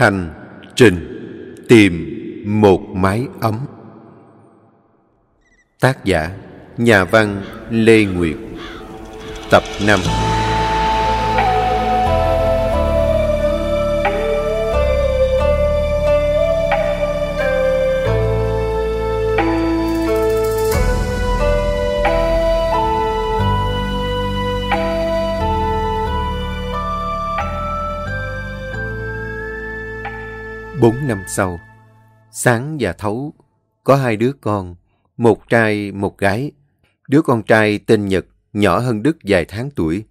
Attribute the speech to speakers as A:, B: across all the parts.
A: Hành trình tìm một mái ấm. Tác giả Nhà văn Lê Nguyệt. Tập 5 Bốn năm sau, Sáng và Thấu có hai đứa con, một trai, một gái. Đứa con trai tên Nhật, nhỏ hơn Đức vài tháng tuổi.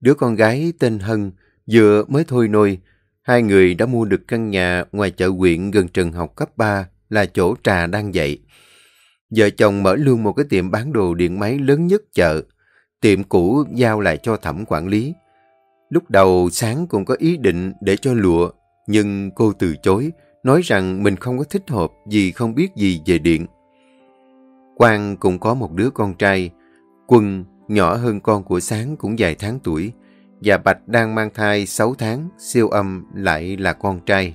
A: Đứa con gái tên Hân, vừa mới thôi nôi. Hai người đã mua được căn nhà ngoài chợ huyện gần trường học cấp 3 là chỗ trà đang dạy. Vợ chồng mở luôn một cái tiệm bán đồ điện máy lớn nhất chợ. Tiệm cũ giao lại cho thẩm quản lý. Lúc đầu Sáng cũng có ý định để cho lụa nhưng cô từ chối, nói rằng mình không có thích hợp vì không biết gì về điện. Quang cũng có một đứa con trai, Quân nhỏ hơn con của Sáng cũng vài tháng tuổi, và Bạch đang mang thai 6 tháng, siêu âm lại là con trai.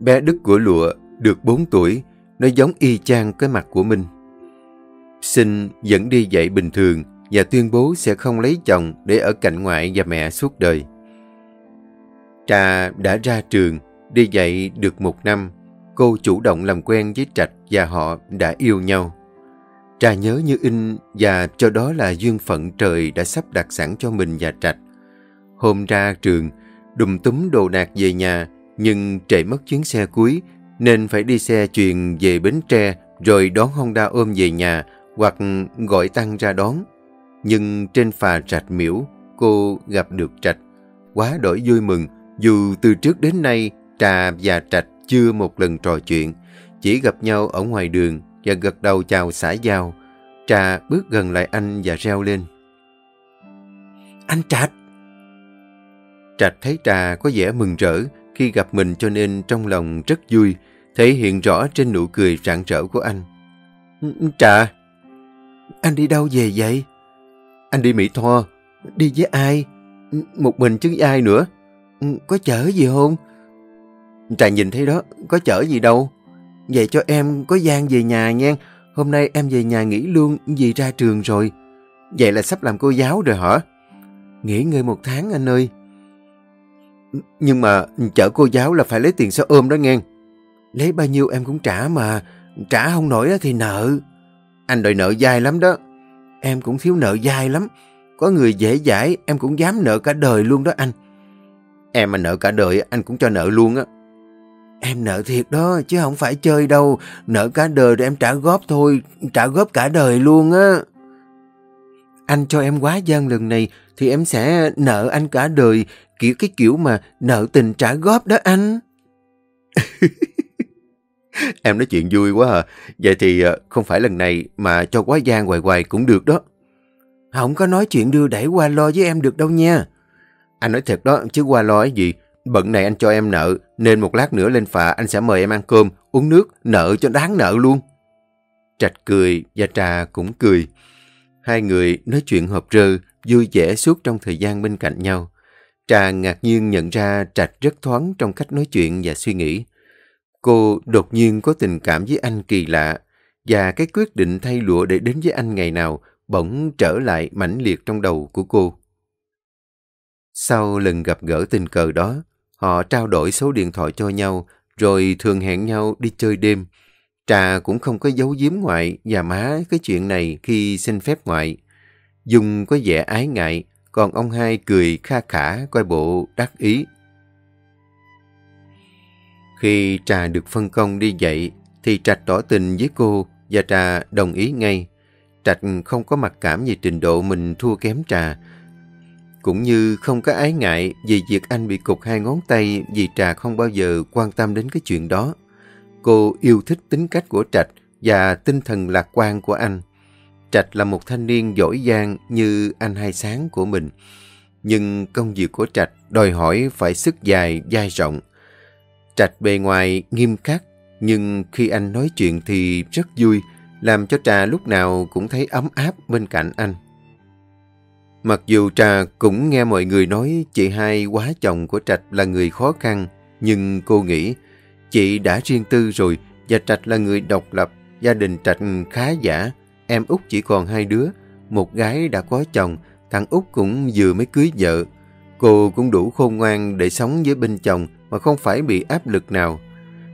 A: Bé Đức của Lụa được 4 tuổi, nó giống y chang cái mặt của mình. Sinh vẫn đi dạy bình thường và tuyên bố sẽ không lấy chồng để ở cạnh ngoại và mẹ suốt đời. Trà đã ra trường, đi dạy được một năm. Cô chủ động làm quen với Trạch và họ đã yêu nhau. Trà nhớ như in và cho đó là duyên phận trời đã sắp đặt sẵn cho mình và Trạch. Hôm ra trường, đùm túm đồ đạc về nhà, nhưng trễ mất chuyến xe cuối, nên phải đi xe truyền về Bến Tre rồi đón Honda ôm về nhà hoặc gọi Tăng ra đón. Nhưng trên phà Trạch miễu, cô gặp được Trạch. Quá đổi vui mừng, dù từ trước đến nay Trà và Trạch chưa một lần trò chuyện, chỉ gặp nhau ở ngoài đường và gật đầu chào xã giao. Trà bước gần lại anh và reo lên. Anh Trạch! Trạch thấy Trà có vẻ mừng rỡ khi gặp mình cho nên trong lòng rất vui, thể hiện rõ trên nụ cười rạng rỡ của anh. Trà! Anh đi đâu về vậy? Anh đi Mỹ Tho. Đi với ai? Một mình chứ ai nữa? Có chở gì không? Trà nhìn thấy đó, có chở gì đâu. Vậy cho em có gian về nhà nha. Hôm nay em về nhà nghỉ luôn vì ra trường rồi. Vậy là sắp làm cô giáo rồi hả? Nghỉ ngơi một tháng anh ơi. Nhưng mà chở cô giáo là phải lấy tiền xe ôm đó nghe. Lấy bao nhiêu em cũng trả mà. Trả không nổi thì nợ. Anh đòi nợ dai lắm đó. Em cũng thiếu nợ dai lắm. Có người dễ dãi em cũng dám nợ cả đời luôn đó anh. Em mà nợ cả đời anh cũng cho nợ luôn á. Em nợ thiệt đó, chứ không phải chơi đâu. Nợ cả đời rồi em trả góp thôi, trả góp cả đời luôn á. Anh cho em quá gian lần này thì em sẽ nợ anh cả đời, kiểu cái kiểu mà nợ tình trả góp đó anh. em nói chuyện vui quá à. Vậy thì ờ, không phải lần này mà cho quá gian hoài hoài cũng được đó. Không có nói chuyện đưa đẩy qua lo với em được đâu nha. Anh nói thật đó, chứ qua lo gì. Bận này anh cho em nợ, nên một lát nữa lên phà anh sẽ mời em ăn cơm, uống nước, nợ cho đáng nợ luôn. Trạch cười và Trà cũng cười. Hai người nói chuyện hợp rơ, vui vẻ suốt trong thời gian bên cạnh nhau. Trà ngạc nhiên nhận ra Trạch rất thoáng trong cách nói chuyện và suy nghĩ. Cô đột nhiên có tình cảm với anh kỳ lạ, và cái quyết định thay lụa để đến với anh ngày nào bỗng trở lại mãnh liệt trong đầu của cô. Sau lần gặp gỡ tình cờ đó, họ trao đổi số điện thoại cho nhau, rồi thường hẹn nhau đi chơi đêm. Trà cũng không có giấu giếm ngoại và má cái chuyện này khi xin phép ngoại. Dung có vẻ ái ngại, còn ông hai cười kha khả coi bộ đắc ý. Khi Trà được phân công đi dạy, thì Trạch tỏ tình với cô và Trà đồng ý ngay. Trạch không có mặc cảm về trình độ mình thua kém Trà, cũng như không có ái ngại vì việc anh bị cục hai ngón tay vì Trà không bao giờ quan tâm đến cái chuyện đó. Cô yêu thích tính cách của Trạch và tinh thần lạc quan của anh. Trạch là một thanh niên giỏi giang như anh hai sáng của mình. Nhưng công việc của Trạch đòi hỏi phải sức dài, dai rộng. Trạch bề ngoài nghiêm khắc, nhưng khi anh nói chuyện thì rất vui, làm cho Trà lúc nào cũng thấy ấm áp bên cạnh anh. Mặc dù Trà cũng nghe mọi người nói chị hai quá chồng của Trạch là người khó khăn, nhưng cô nghĩ chị đã riêng tư rồi và Trạch là người độc lập, gia đình Trạch khá giả, em út chỉ còn hai đứa, một gái đã có chồng, thằng út cũng vừa mới cưới vợ. Cô cũng đủ khôn ngoan để sống với bên chồng mà không phải bị áp lực nào.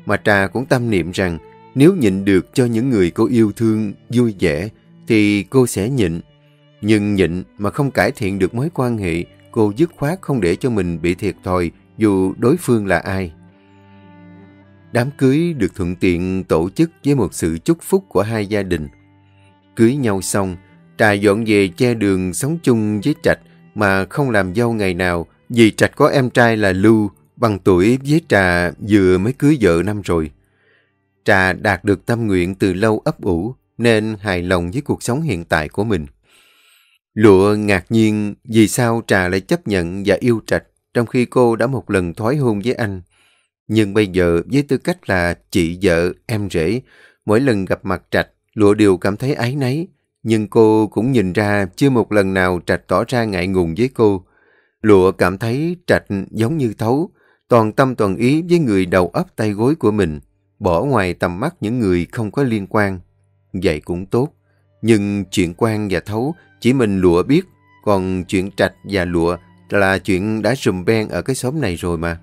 A: Mà Trà cũng tâm niệm rằng nếu nhịn được cho những người cô yêu thương vui vẻ thì cô sẽ nhịn. Nhưng nhịn mà không cải thiện được mối quan hệ, cô dứt khoát không để cho mình bị thiệt thòi dù đối phương là ai. Đám cưới được thuận tiện tổ chức với một sự chúc phúc của hai gia đình. Cưới nhau xong, Trà dọn về che đường sống chung với Trạch mà không làm dâu ngày nào vì Trạch có em trai là Lưu, bằng tuổi với Trà vừa mới cưới vợ năm rồi. Trà đạt được tâm nguyện từ lâu ấp ủ nên hài lòng với cuộc sống hiện tại của mình. Lụa ngạc nhiên vì sao Trà lại chấp nhận và yêu Trạch trong khi cô đã một lần thoái hôn với anh. Nhưng bây giờ với tư cách là chị vợ, em rể, mỗi lần gặp mặt Trạch, Lụa đều cảm thấy áy náy. Nhưng cô cũng nhìn ra chưa một lần nào Trạch tỏ ra ngại ngùng với cô. Lụa cảm thấy Trạch giống như thấu, toàn tâm toàn ý với người đầu ấp tay gối của mình, bỏ ngoài tầm mắt những người không có liên quan. Vậy cũng tốt. Nhưng chuyện quan và thấu chỉ mình Lụa biết, còn chuyện Trạch và Lụa là chuyện đã sùm ben ở cái xóm này rồi mà.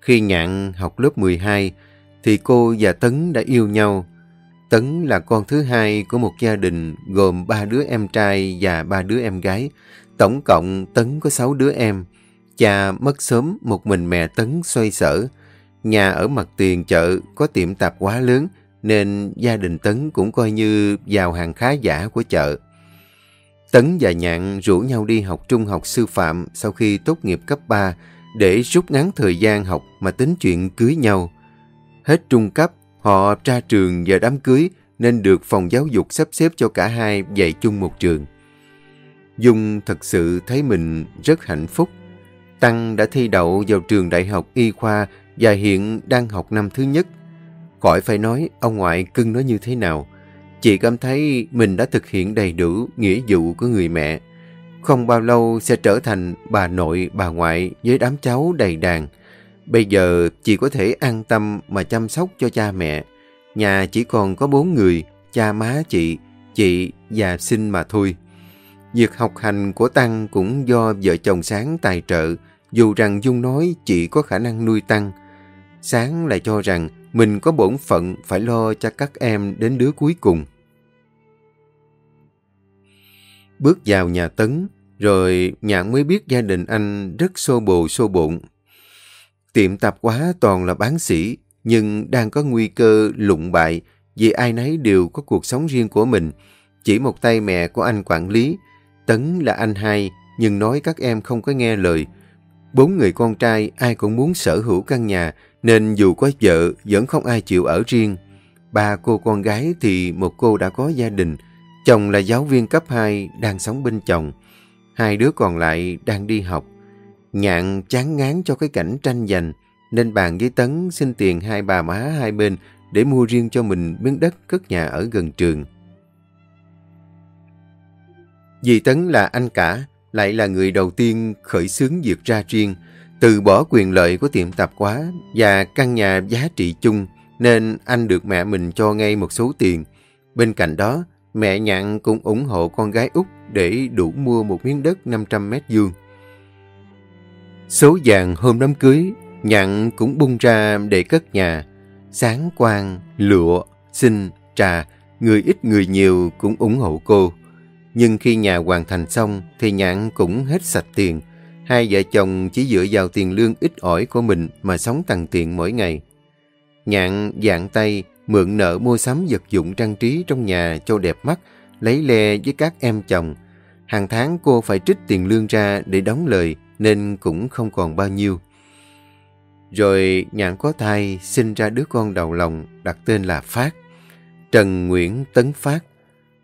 A: Khi Nhạn học lớp 12, thì cô và Tấn đã yêu nhau. Tấn là con thứ hai của một gia đình gồm ba đứa em trai và ba đứa em gái. Tổng cộng Tấn có sáu đứa em. Cha mất sớm, một mình mẹ Tấn xoay sở. Nhà ở mặt tiền chợ có tiệm tạp hóa lớn, nên gia đình Tấn cũng coi như vào hàng khá giả của chợ. Tấn và Nhạn rủ nhau đi học trung học sư phạm sau khi tốt nghiệp cấp 3 để rút ngắn thời gian học mà tính chuyện cưới nhau. Hết trung cấp, họ ra trường và đám cưới nên được phòng giáo dục sắp xếp cho cả hai dạy chung một trường. Dung thật sự thấy mình rất hạnh phúc. Tăng đã thi đậu vào trường đại học y khoa và hiện đang học năm thứ nhất. Khỏi phải nói ông ngoại cưng nó như thế nào. Chị cảm thấy mình đã thực hiện đầy đủ nghĩa vụ của người mẹ. Không bao lâu sẽ trở thành bà nội, bà ngoại với đám cháu đầy đàn. Bây giờ chị có thể an tâm mà chăm sóc cho cha mẹ. Nhà chỉ còn có bốn người, cha má chị, chị và sinh mà thôi. Việc học hành của Tăng cũng do vợ chồng Sáng tài trợ, dù rằng Dung nói chị có khả năng nuôi Tăng. Sáng lại cho rằng mình có bổn phận phải lo cho các em đến đứa cuối cùng. Bước vào nhà Tấn, rồi Nhạn mới biết gia đình anh rất xô bồ xô bộn. Tiệm tạp hóa toàn là bán sĩ, nhưng đang có nguy cơ lụng bại vì ai nấy đều có cuộc sống riêng của mình. Chỉ một tay mẹ của anh quản lý, Tấn là anh hai, nhưng nói các em không có nghe lời. Bốn người con trai ai cũng muốn sở hữu căn nhà, nên dù có vợ vẫn không ai chịu ở riêng. Ba cô con gái thì một cô đã có gia đình, chồng là giáo viên cấp 2 đang sống bên chồng. Hai đứa còn lại đang đi học. Nhạn chán ngán cho cái cảnh tranh giành, nên bàn với Tấn xin tiền hai bà má hai bên để mua riêng cho mình miếng đất cất nhà ở gần trường. Vì Tấn là anh cả, lại là người đầu tiên khởi xướng việc ra riêng, từ bỏ quyền lợi của tiệm tạp hóa và căn nhà giá trị chung, nên anh được mẹ mình cho ngay một số tiền. Bên cạnh đó, mẹ Nhạn cũng ủng hộ con gái út để đủ mua một miếng đất 500 mét vuông. Số vàng hôm đám cưới, Nhạn cũng bung ra để cất nhà. Sáng quang, lụa, xin, trà, người ít người nhiều cũng ủng hộ cô. Nhưng khi nhà hoàn thành xong thì Nhạn cũng hết sạch tiền. Hai vợ chồng chỉ dựa vào tiền lương ít ỏi của mình mà sống tằn tiện mỗi ngày. Nhạn dạng tay, mượn nợ mua sắm vật dụng trang trí trong nhà cho đẹp mắt, lấy le với các em chồng. Hàng tháng cô phải trích tiền lương ra để đóng lời nên cũng không còn bao nhiêu. Rồi Nhạn có thai sinh ra đứa con đầu lòng đặt tên là Phát. Trần Nguyễn Tấn Phát.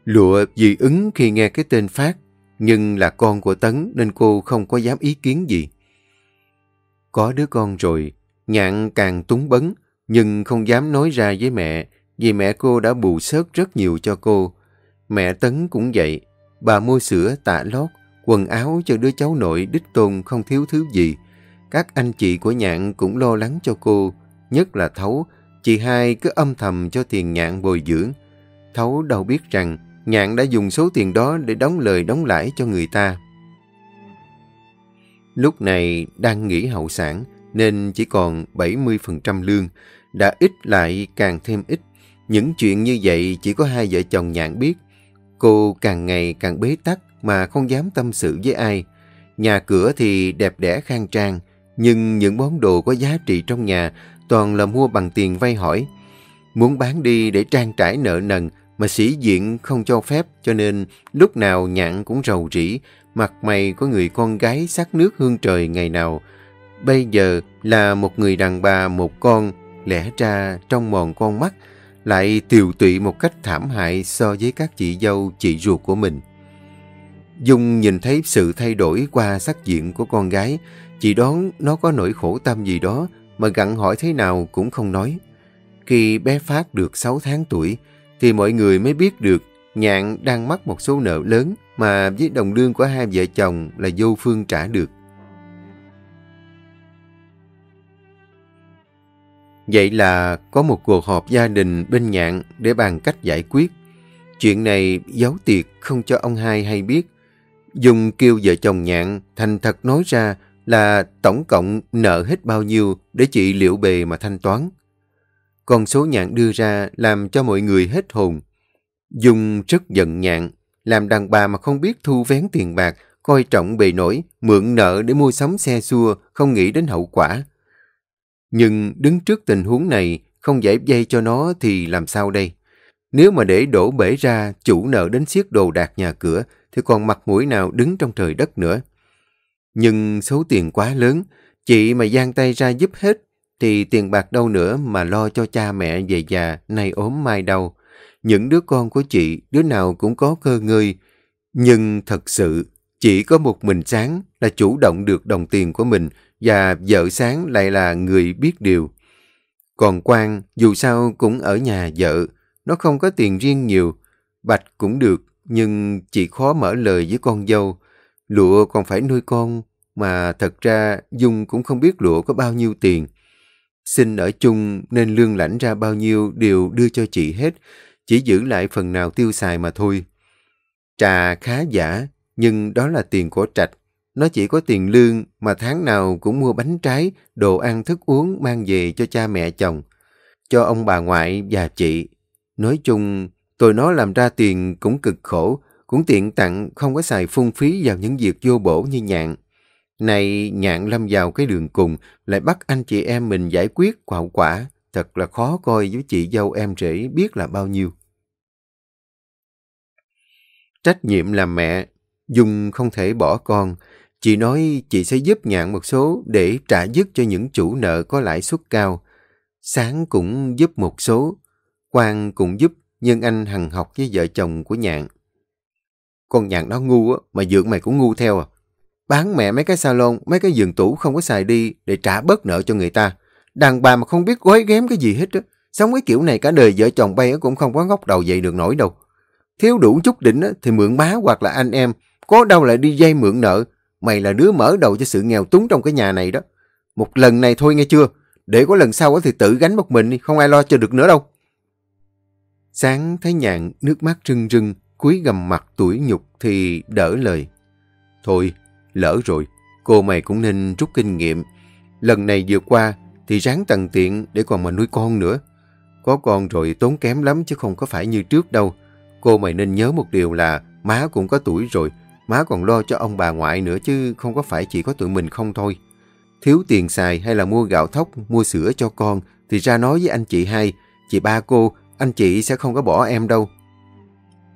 A: Lụa vì ứng khi nghe cái tên Phát, nhưng là con của Tấn nên cô không có dám ý kiến gì. Có đứa con rồi, Nhạn càng túng bấn, nhưng không dám nói ra với mẹ, vì mẹ cô đã bù sớt rất nhiều cho cô. Mẹ Tấn cũng vậy. bà mua sữa, tạ lót, quần áo cho đứa cháu nội đích tôn không thiếu thứ gì. Các anh chị của nhạn cũng lo lắng cho cô, nhất là Thấu. Chị hai cứ âm thầm cho tiền nhạn bồi dưỡng. Thấu đâu biết rằng nhạn đã dùng số tiền đó để đóng lời đóng lãi cho người ta. Lúc này đang nghỉ hậu sản nên chỉ còn 70% lương, đã ít lại càng thêm ít. Những chuyện như vậy chỉ có hai vợ chồng nhạn biết. Cô càng ngày càng bế tắc mà không dám tâm sự với ai. Nhà cửa thì đẹp đẽ khang trang, nhưng những món đồ có giá trị trong nhà toàn là mua bằng tiền vay hỏi. Muốn bán đi để trang trải nợ nần mà sĩ diện không cho phép cho nên lúc nào nhạn cũng rầu rĩ, mặt mày có người con gái sắc nước hương trời ngày nào. Bây giờ là một người đàn bà một con, lẽ ra trong mòn con mắt, lại tiều tụy một cách thảm hại so với các chị dâu, chị ruột của mình. Dung nhìn thấy sự thay đổi qua sắc diện của con gái, chị đoán nó có nỗi khổ tâm gì đó mà gặn hỏi thế nào cũng không nói. Khi bé Phát được 6 tháng tuổi, thì mọi người mới biết được Nhạn đang mắc một số nợ lớn mà với đồng lương của hai vợ chồng là vô phương trả được. Vậy là có một cuộc họp gia đình bên nhạn để bàn cách giải quyết. Chuyện này giấu tiệt không cho ông hai hay biết. Dùng kêu vợ chồng nhạn thành thật nói ra là tổng cộng nợ hết bao nhiêu để chị liệu bề mà thanh toán. Con số nhạn đưa ra làm cho mọi người hết hồn. Dung rất giận nhạn, làm đàn bà mà không biết thu vén tiền bạc, coi trọng bề nổi, mượn nợ để mua sắm xe xua, không nghĩ đến hậu quả. Nhưng đứng trước tình huống này, không giải dây cho nó thì làm sao đây? Nếu mà để đổ bể ra chủ nợ đến siết đồ đạc nhà cửa, thì còn mặt mũi nào đứng trong trời đất nữa. Nhưng số tiền quá lớn, chị mà giang tay ra giúp hết, thì tiền bạc đâu nữa mà lo cho cha mẹ về già, nay ốm mai đau. Những đứa con của chị, đứa nào cũng có cơ ngơi. Nhưng thật sự, chỉ có một mình Sáng là chủ động được đồng tiền của mình và vợ Sáng lại là người biết điều. Còn Quang, dù sao cũng ở nhà vợ, nó không có tiền riêng nhiều. Bạch cũng được, nhưng chị khó mở lời với con dâu. Lụa còn phải nuôi con, mà thật ra Dung cũng không biết Lụa có bao nhiêu tiền. Xin ở chung nên lương lãnh ra bao nhiêu đều đưa cho chị hết, chỉ giữ lại phần nào tiêu xài mà thôi. Trà khá giả, nhưng đó là tiền của Trạch. Nó chỉ có tiền lương mà tháng nào cũng mua bánh trái, đồ ăn thức uống mang về cho cha mẹ chồng, cho ông bà ngoại và chị. Nói chung, tôi nó làm ra tiền cũng cực khổ, cũng tiện tặng không có xài phung phí vào những việc vô bổ như nhạn. Này nhạn lâm vào cái đường cùng, lại bắt anh chị em mình giải quyết hậu quả. Thật là khó coi với chị dâu em rể biết là bao nhiêu. Trách nhiệm làm mẹ, Dung không thể bỏ con. Chị nói chị sẽ giúp nhạn một số để trả dứt cho những chủ nợ có lãi suất cao. Sáng cũng giúp một số. Quang cũng giúp, nhưng anh hằng học với vợ chồng của nhạn. Con nhạn nó ngu á, mà dượng mày cũng ngu theo à. Bán mẹ mấy cái salon, mấy cái giường tủ không có xài đi để trả bớt nợ cho người ta. Đàn bà mà không biết gói ghém cái gì hết á. Sống cái kiểu này cả đời vợ chồng bay cũng không có ngóc đầu dậy được nổi đâu. Thiếu đủ chút đỉnh thì mượn má hoặc là anh em. Có đâu lại đi dây mượn nợ. Mày là đứa mở đầu cho sự nghèo túng trong cái nhà này đó. Một lần này thôi nghe chưa? Để có lần sau thì tự gánh một mình đi. Không ai lo cho được nữa đâu. Sáng thấy nhạn nước mắt rưng rưng, cúi gầm mặt tuổi nhục thì đỡ lời. Thôi, lỡ rồi, cô mày cũng nên rút kinh nghiệm. Lần này vừa qua thì ráng tầng tiện để còn mà nuôi con nữa. Có con rồi tốn kém lắm chứ không có phải như trước đâu. Cô mày nên nhớ một điều là má cũng có tuổi rồi, má còn lo cho ông bà ngoại nữa chứ không có phải chỉ có tụi mình không thôi. Thiếu tiền xài hay là mua gạo thóc, mua sữa cho con thì ra nói với anh chị hai, chị ba cô, anh chị sẽ không có bỏ em đâu.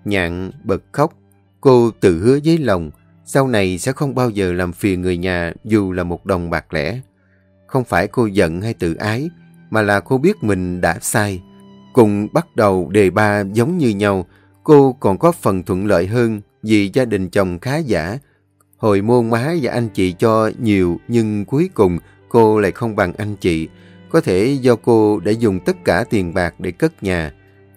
A: Nhạn bật khóc, cô tự hứa với lòng, sau này sẽ không bao giờ làm phiền người nhà dù là một đồng bạc lẻ. Không phải cô giận hay tự ái, mà là cô biết mình đã sai. Cùng bắt đầu đề ba giống như nhau, cô còn có phần thuận lợi hơn vì gia đình chồng khá giả. Hồi môn má và anh chị cho nhiều nhưng cuối cùng cô lại không bằng anh chị. Có thể do cô đã dùng tất cả tiền bạc để cất nhà.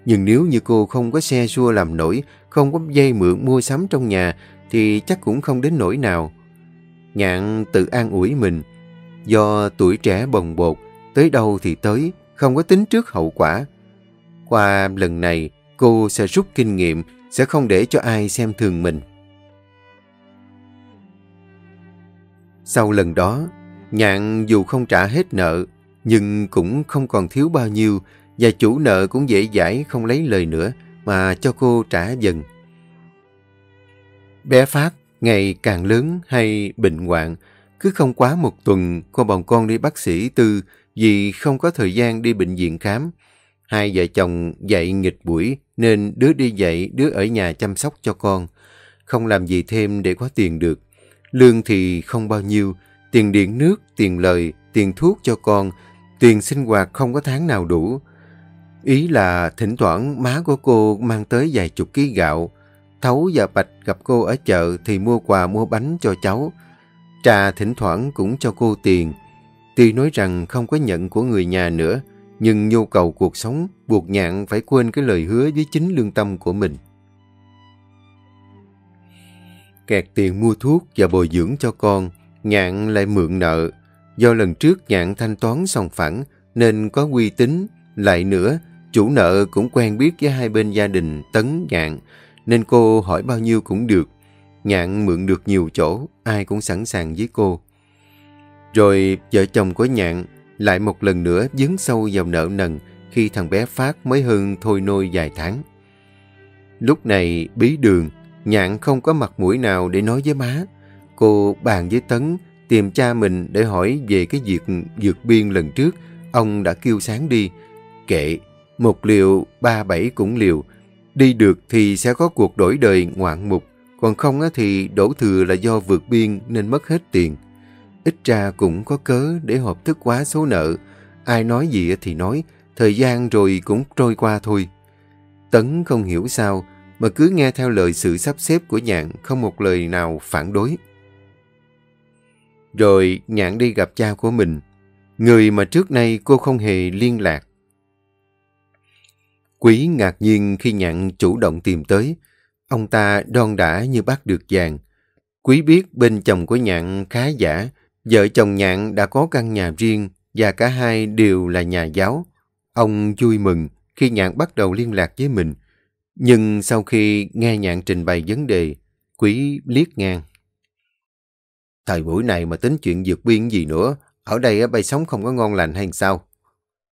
A: Nhưng nếu như cô không có xe xua làm nổi, không có dây mượn mua sắm trong nhà, thì chắc cũng không đến nỗi nào. Nhạn tự an ủi mình, do tuổi trẻ bồng bột, tới đâu thì tới, không có tính trước hậu quả. Qua lần này, cô sẽ rút kinh nghiệm, sẽ không để cho ai xem thường mình. Sau lần đó, Nhạn dù không trả hết nợ, nhưng cũng không còn thiếu bao nhiêu, và chủ nợ cũng dễ dãi không lấy lời nữa, mà cho cô trả dần. Bé Phát ngày càng lớn hay bệnh hoạn, cứ không quá một tuần cô bồng con đi bác sĩ tư vì không có thời gian đi bệnh viện khám. Hai vợ chồng dạy nghịch buổi nên đứa đi dạy, đứa ở nhà chăm sóc cho con. Không làm gì thêm để có tiền được. Lương thì không bao nhiêu, tiền điện nước, tiền lời, tiền thuốc cho con, tiền sinh hoạt không có tháng nào đủ. Ý là thỉnh thoảng má của cô mang tới vài chục ký gạo. Thấu và Bạch gặp cô ở chợ thì mua quà mua bánh cho cháu. Trà thỉnh thoảng cũng cho cô tiền. Tuy nói rằng không có nhận của người nhà nữa, nhưng nhu cầu cuộc sống buộc nhạn phải quên cái lời hứa với chính lương tâm của mình. Kẹt tiền mua thuốc và bồi dưỡng cho con, nhạn lại mượn nợ. Do lần trước nhạn thanh toán xong phẳng nên có uy tín. Lại nữa, chủ nợ cũng quen biết với hai bên gia đình tấn nhạn, nên cô hỏi bao nhiêu cũng được. Nhạn mượn được nhiều chỗ, ai cũng sẵn sàng với cô. Rồi vợ chồng của Nhạn lại một lần nữa dấn sâu vào nợ nần khi thằng bé Phát mới hơn thôi nôi vài tháng. Lúc này bí đường, Nhạn không có mặt mũi nào để nói với má. Cô bàn với Tấn tìm cha mình để hỏi về cái việc dược biên lần trước. Ông đã kêu sáng đi. Kệ, một liều, ba bảy cũng liều. Đi được thì sẽ có cuộc đổi đời ngoạn mục. Còn không thì đổ thừa là do vượt biên nên mất hết tiền. Ít ra cũng có cớ để hợp thức quá số nợ. Ai nói gì thì nói, thời gian rồi cũng trôi qua thôi. Tấn không hiểu sao, mà cứ nghe theo lời sự sắp xếp của Nhạn, không một lời nào phản đối. Rồi Nhạn đi gặp cha của mình, người mà trước nay cô không hề liên lạc. Quý ngạc nhiên khi Nhạn chủ động tìm tới, ông ta đon đã như bắt được vàng. Quý biết bên chồng của Nhạn khá giả, Vợ chồng Nhạn đã có căn nhà riêng và cả hai đều là nhà giáo. Ông vui mừng khi Nhạn bắt đầu liên lạc với mình. Nhưng sau khi nghe Nhạn trình bày vấn đề, Quý liếc ngang. Thời buổi này mà tính chuyện vượt biên gì nữa, ở đây bay sống không có ngon lành hay sao?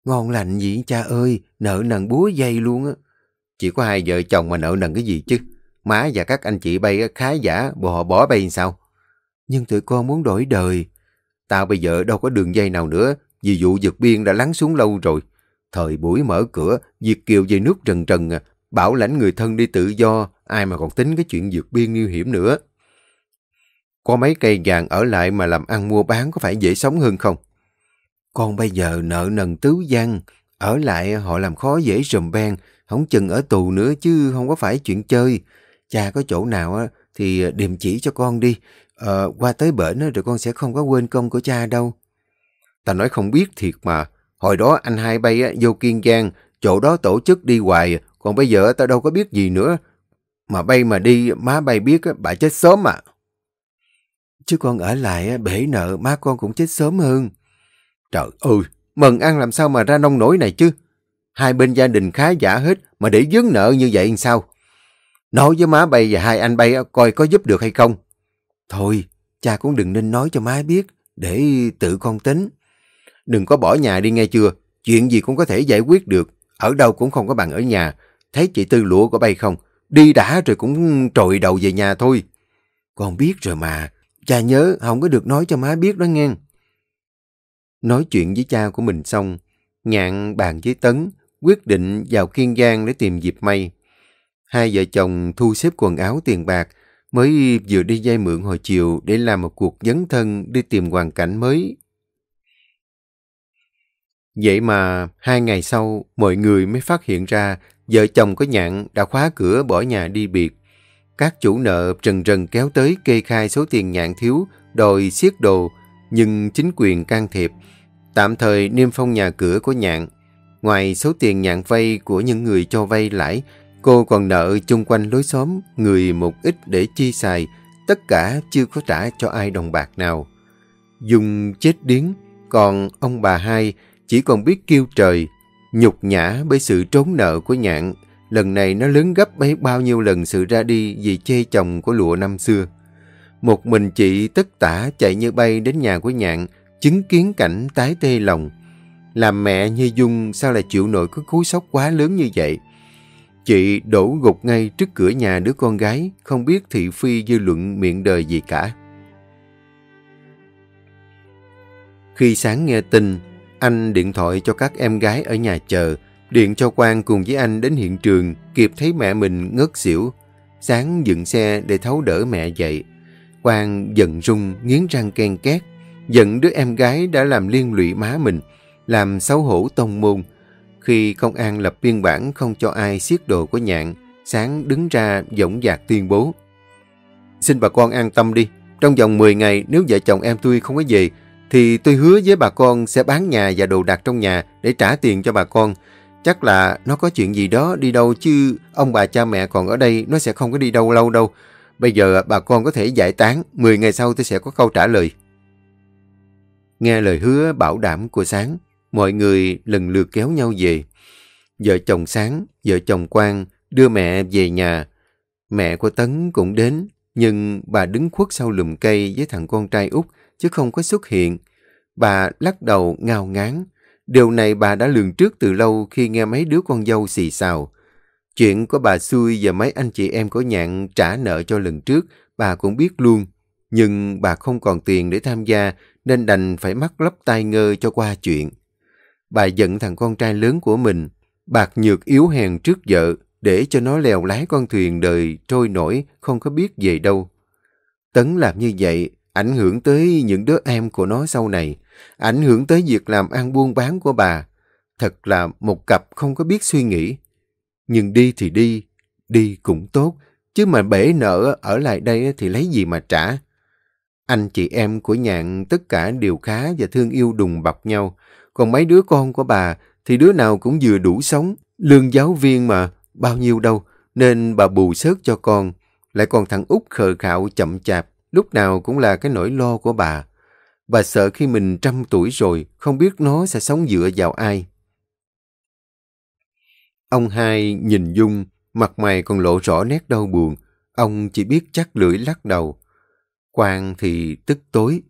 A: Ngon lành gì cha ơi, nợ nần búa dây luôn á. Chỉ có hai vợ chồng mà nợ nần cái gì chứ? Má và các anh chị bay khá giả, bộ họ bỏ bay sao? Nhưng tụi con muốn đổi đời, Tao bây giờ đâu có đường dây nào nữa, vì vụ vượt biên đã lắng xuống lâu rồi. Thời buổi mở cửa, Việt Kiều về nước trần trần à, bảo lãnh người thân đi tự do, ai mà còn tính cái chuyện vượt biên nguy hiểm nữa. Có mấy cây vàng ở lại mà làm ăn mua bán có phải dễ sống hơn không? Con bây giờ nợ nần tứ gian, ở lại họ làm khó dễ rùm ben, không chừng ở tù nữa chứ không có phải chuyện chơi. Cha có chỗ nào thì ờ, điềm chỉ cho con đi, Ờ, qua tới bển rồi con sẽ không có quên công của cha đâu. Ta nói không biết thiệt mà. Hồi đó anh hai bay vô Kiên Giang, chỗ đó tổ chức đi hoài, còn bây giờ ta đâu có biết gì nữa. Mà bay mà đi, má bay biết bà chết sớm à. Chứ con ở lại bể nợ, má con cũng chết sớm hơn. Trời ơi, mừng an làm sao mà ra nông nổi này chứ. Hai bên gia đình khá giả hết, mà để dướng nợ như vậy làm sao? Nói với má bay và hai anh bay coi có giúp được hay không. Thôi, cha cũng đừng nên nói cho má biết, để tự con tính. Đừng có bỏ nhà đi nghe chưa, chuyện gì cũng có thể giải quyết được, ở đâu cũng không có bằng ở nhà. Thấy chị Tư lụa có bay không, đi đã rồi cũng trội đầu về nhà thôi. Con biết rồi mà, cha nhớ không có được nói cho má biết đó nghe. Nói chuyện với cha của mình xong, nhạn bàn với Tấn, quyết định vào Kiên Giang để tìm dịp may. Hai vợ chồng thu xếp quần áo tiền bạc, mới vừa đi dây mượn hồi chiều để làm một cuộc dấn thân đi tìm hoàn cảnh mới. Vậy mà hai ngày sau, mọi người mới phát hiện ra vợ chồng có nhạn đã khóa cửa bỏ nhà đi biệt. Các chủ nợ rần rần kéo tới kê khai số tiền nhạn thiếu, đòi siết đồ, nhưng chính quyền can thiệp, tạm thời niêm phong nhà cửa của nhạn. Ngoài số tiền nhạn vay của những người cho vay lãi, cô còn nợ chung quanh lối xóm người một ít để chi xài, tất cả chưa có trả cho ai đồng bạc nào. Dung chết điếng, còn ông bà hai chỉ còn biết kêu trời, nhục nhã bởi sự trốn nợ của nhạn. Lần này nó lớn gấp bấy bao nhiêu lần sự ra đi vì chê chồng của lụa năm xưa. Một mình chị tất tả chạy như bay đến nhà của nhạn, chứng kiến cảnh tái tê lòng. Làm mẹ như Dung sao lại chịu nổi cái cú sốc quá lớn như vậy? Chị đổ gục ngay trước cửa nhà đứa con gái, không biết thị phi dư luận miệng đời gì cả. Khi sáng nghe tin, anh điện thoại cho các em gái ở nhà chờ, điện cho Quang cùng với anh đến hiện trường, kịp thấy mẹ mình ngất xỉu. Sáng dựng xe để thấu đỡ mẹ dậy. Quang giận rung, nghiến răng ken két, giận đứa em gái đã làm liên lụy má mình, làm xấu hổ tông môn. Khi công an lập biên bản không cho ai xiết đồ của nhạn, Sáng đứng ra dõng dạc tuyên bố. Xin bà con an tâm đi, trong vòng 10 ngày nếu vợ chồng em tôi không có về, thì tôi hứa với bà con sẽ bán nhà và đồ đạc trong nhà để trả tiền cho bà con. Chắc là nó có chuyện gì đó đi đâu chứ ông bà cha mẹ còn ở đây nó sẽ không có đi đâu lâu đâu. Bây giờ bà con có thể giải tán, 10 ngày sau tôi sẽ có câu trả lời. Nghe lời hứa bảo đảm của Sáng, mọi người lần lượt kéo nhau về. Vợ chồng Sáng, vợ chồng Quang đưa mẹ về nhà. Mẹ của Tấn cũng đến, nhưng bà đứng khuất sau lùm cây với thằng con trai út chứ không có xuất hiện. Bà lắc đầu ngao ngán. Điều này bà đã lường trước từ lâu khi nghe mấy đứa con dâu xì xào. Chuyện của bà xui và mấy anh chị em của nhạn trả nợ cho lần trước, bà cũng biết luôn. Nhưng bà không còn tiền để tham gia, nên đành phải mắc lấp tai ngơ cho qua chuyện. Bà giận thằng con trai lớn của mình, bạc nhược yếu hèn trước vợ, để cho nó lèo lái con thuyền đời trôi nổi, không có biết về đâu. Tấn làm như vậy, ảnh hưởng tới những đứa em của nó sau này, ảnh hưởng tới việc làm ăn buôn bán của bà. Thật là một cặp không có biết suy nghĩ. Nhưng đi thì đi, đi cũng tốt, chứ mà bể nợ ở lại đây thì lấy gì mà trả. Anh chị em của nhạn tất cả đều khá và thương yêu đùng bọc nhau. Còn mấy đứa con của bà thì đứa nào cũng vừa đủ sống. Lương giáo viên mà, bao nhiêu đâu, nên bà bù sớt cho con. Lại còn thằng út khờ khạo chậm chạp, lúc nào cũng là cái nỗi lo của bà. Bà sợ khi mình trăm tuổi rồi, không biết nó sẽ sống dựa vào ai. Ông hai nhìn Dung, mặt mày còn lộ rõ nét đau buồn. Ông chỉ biết chắc lưỡi lắc đầu. Quang thì tức tối.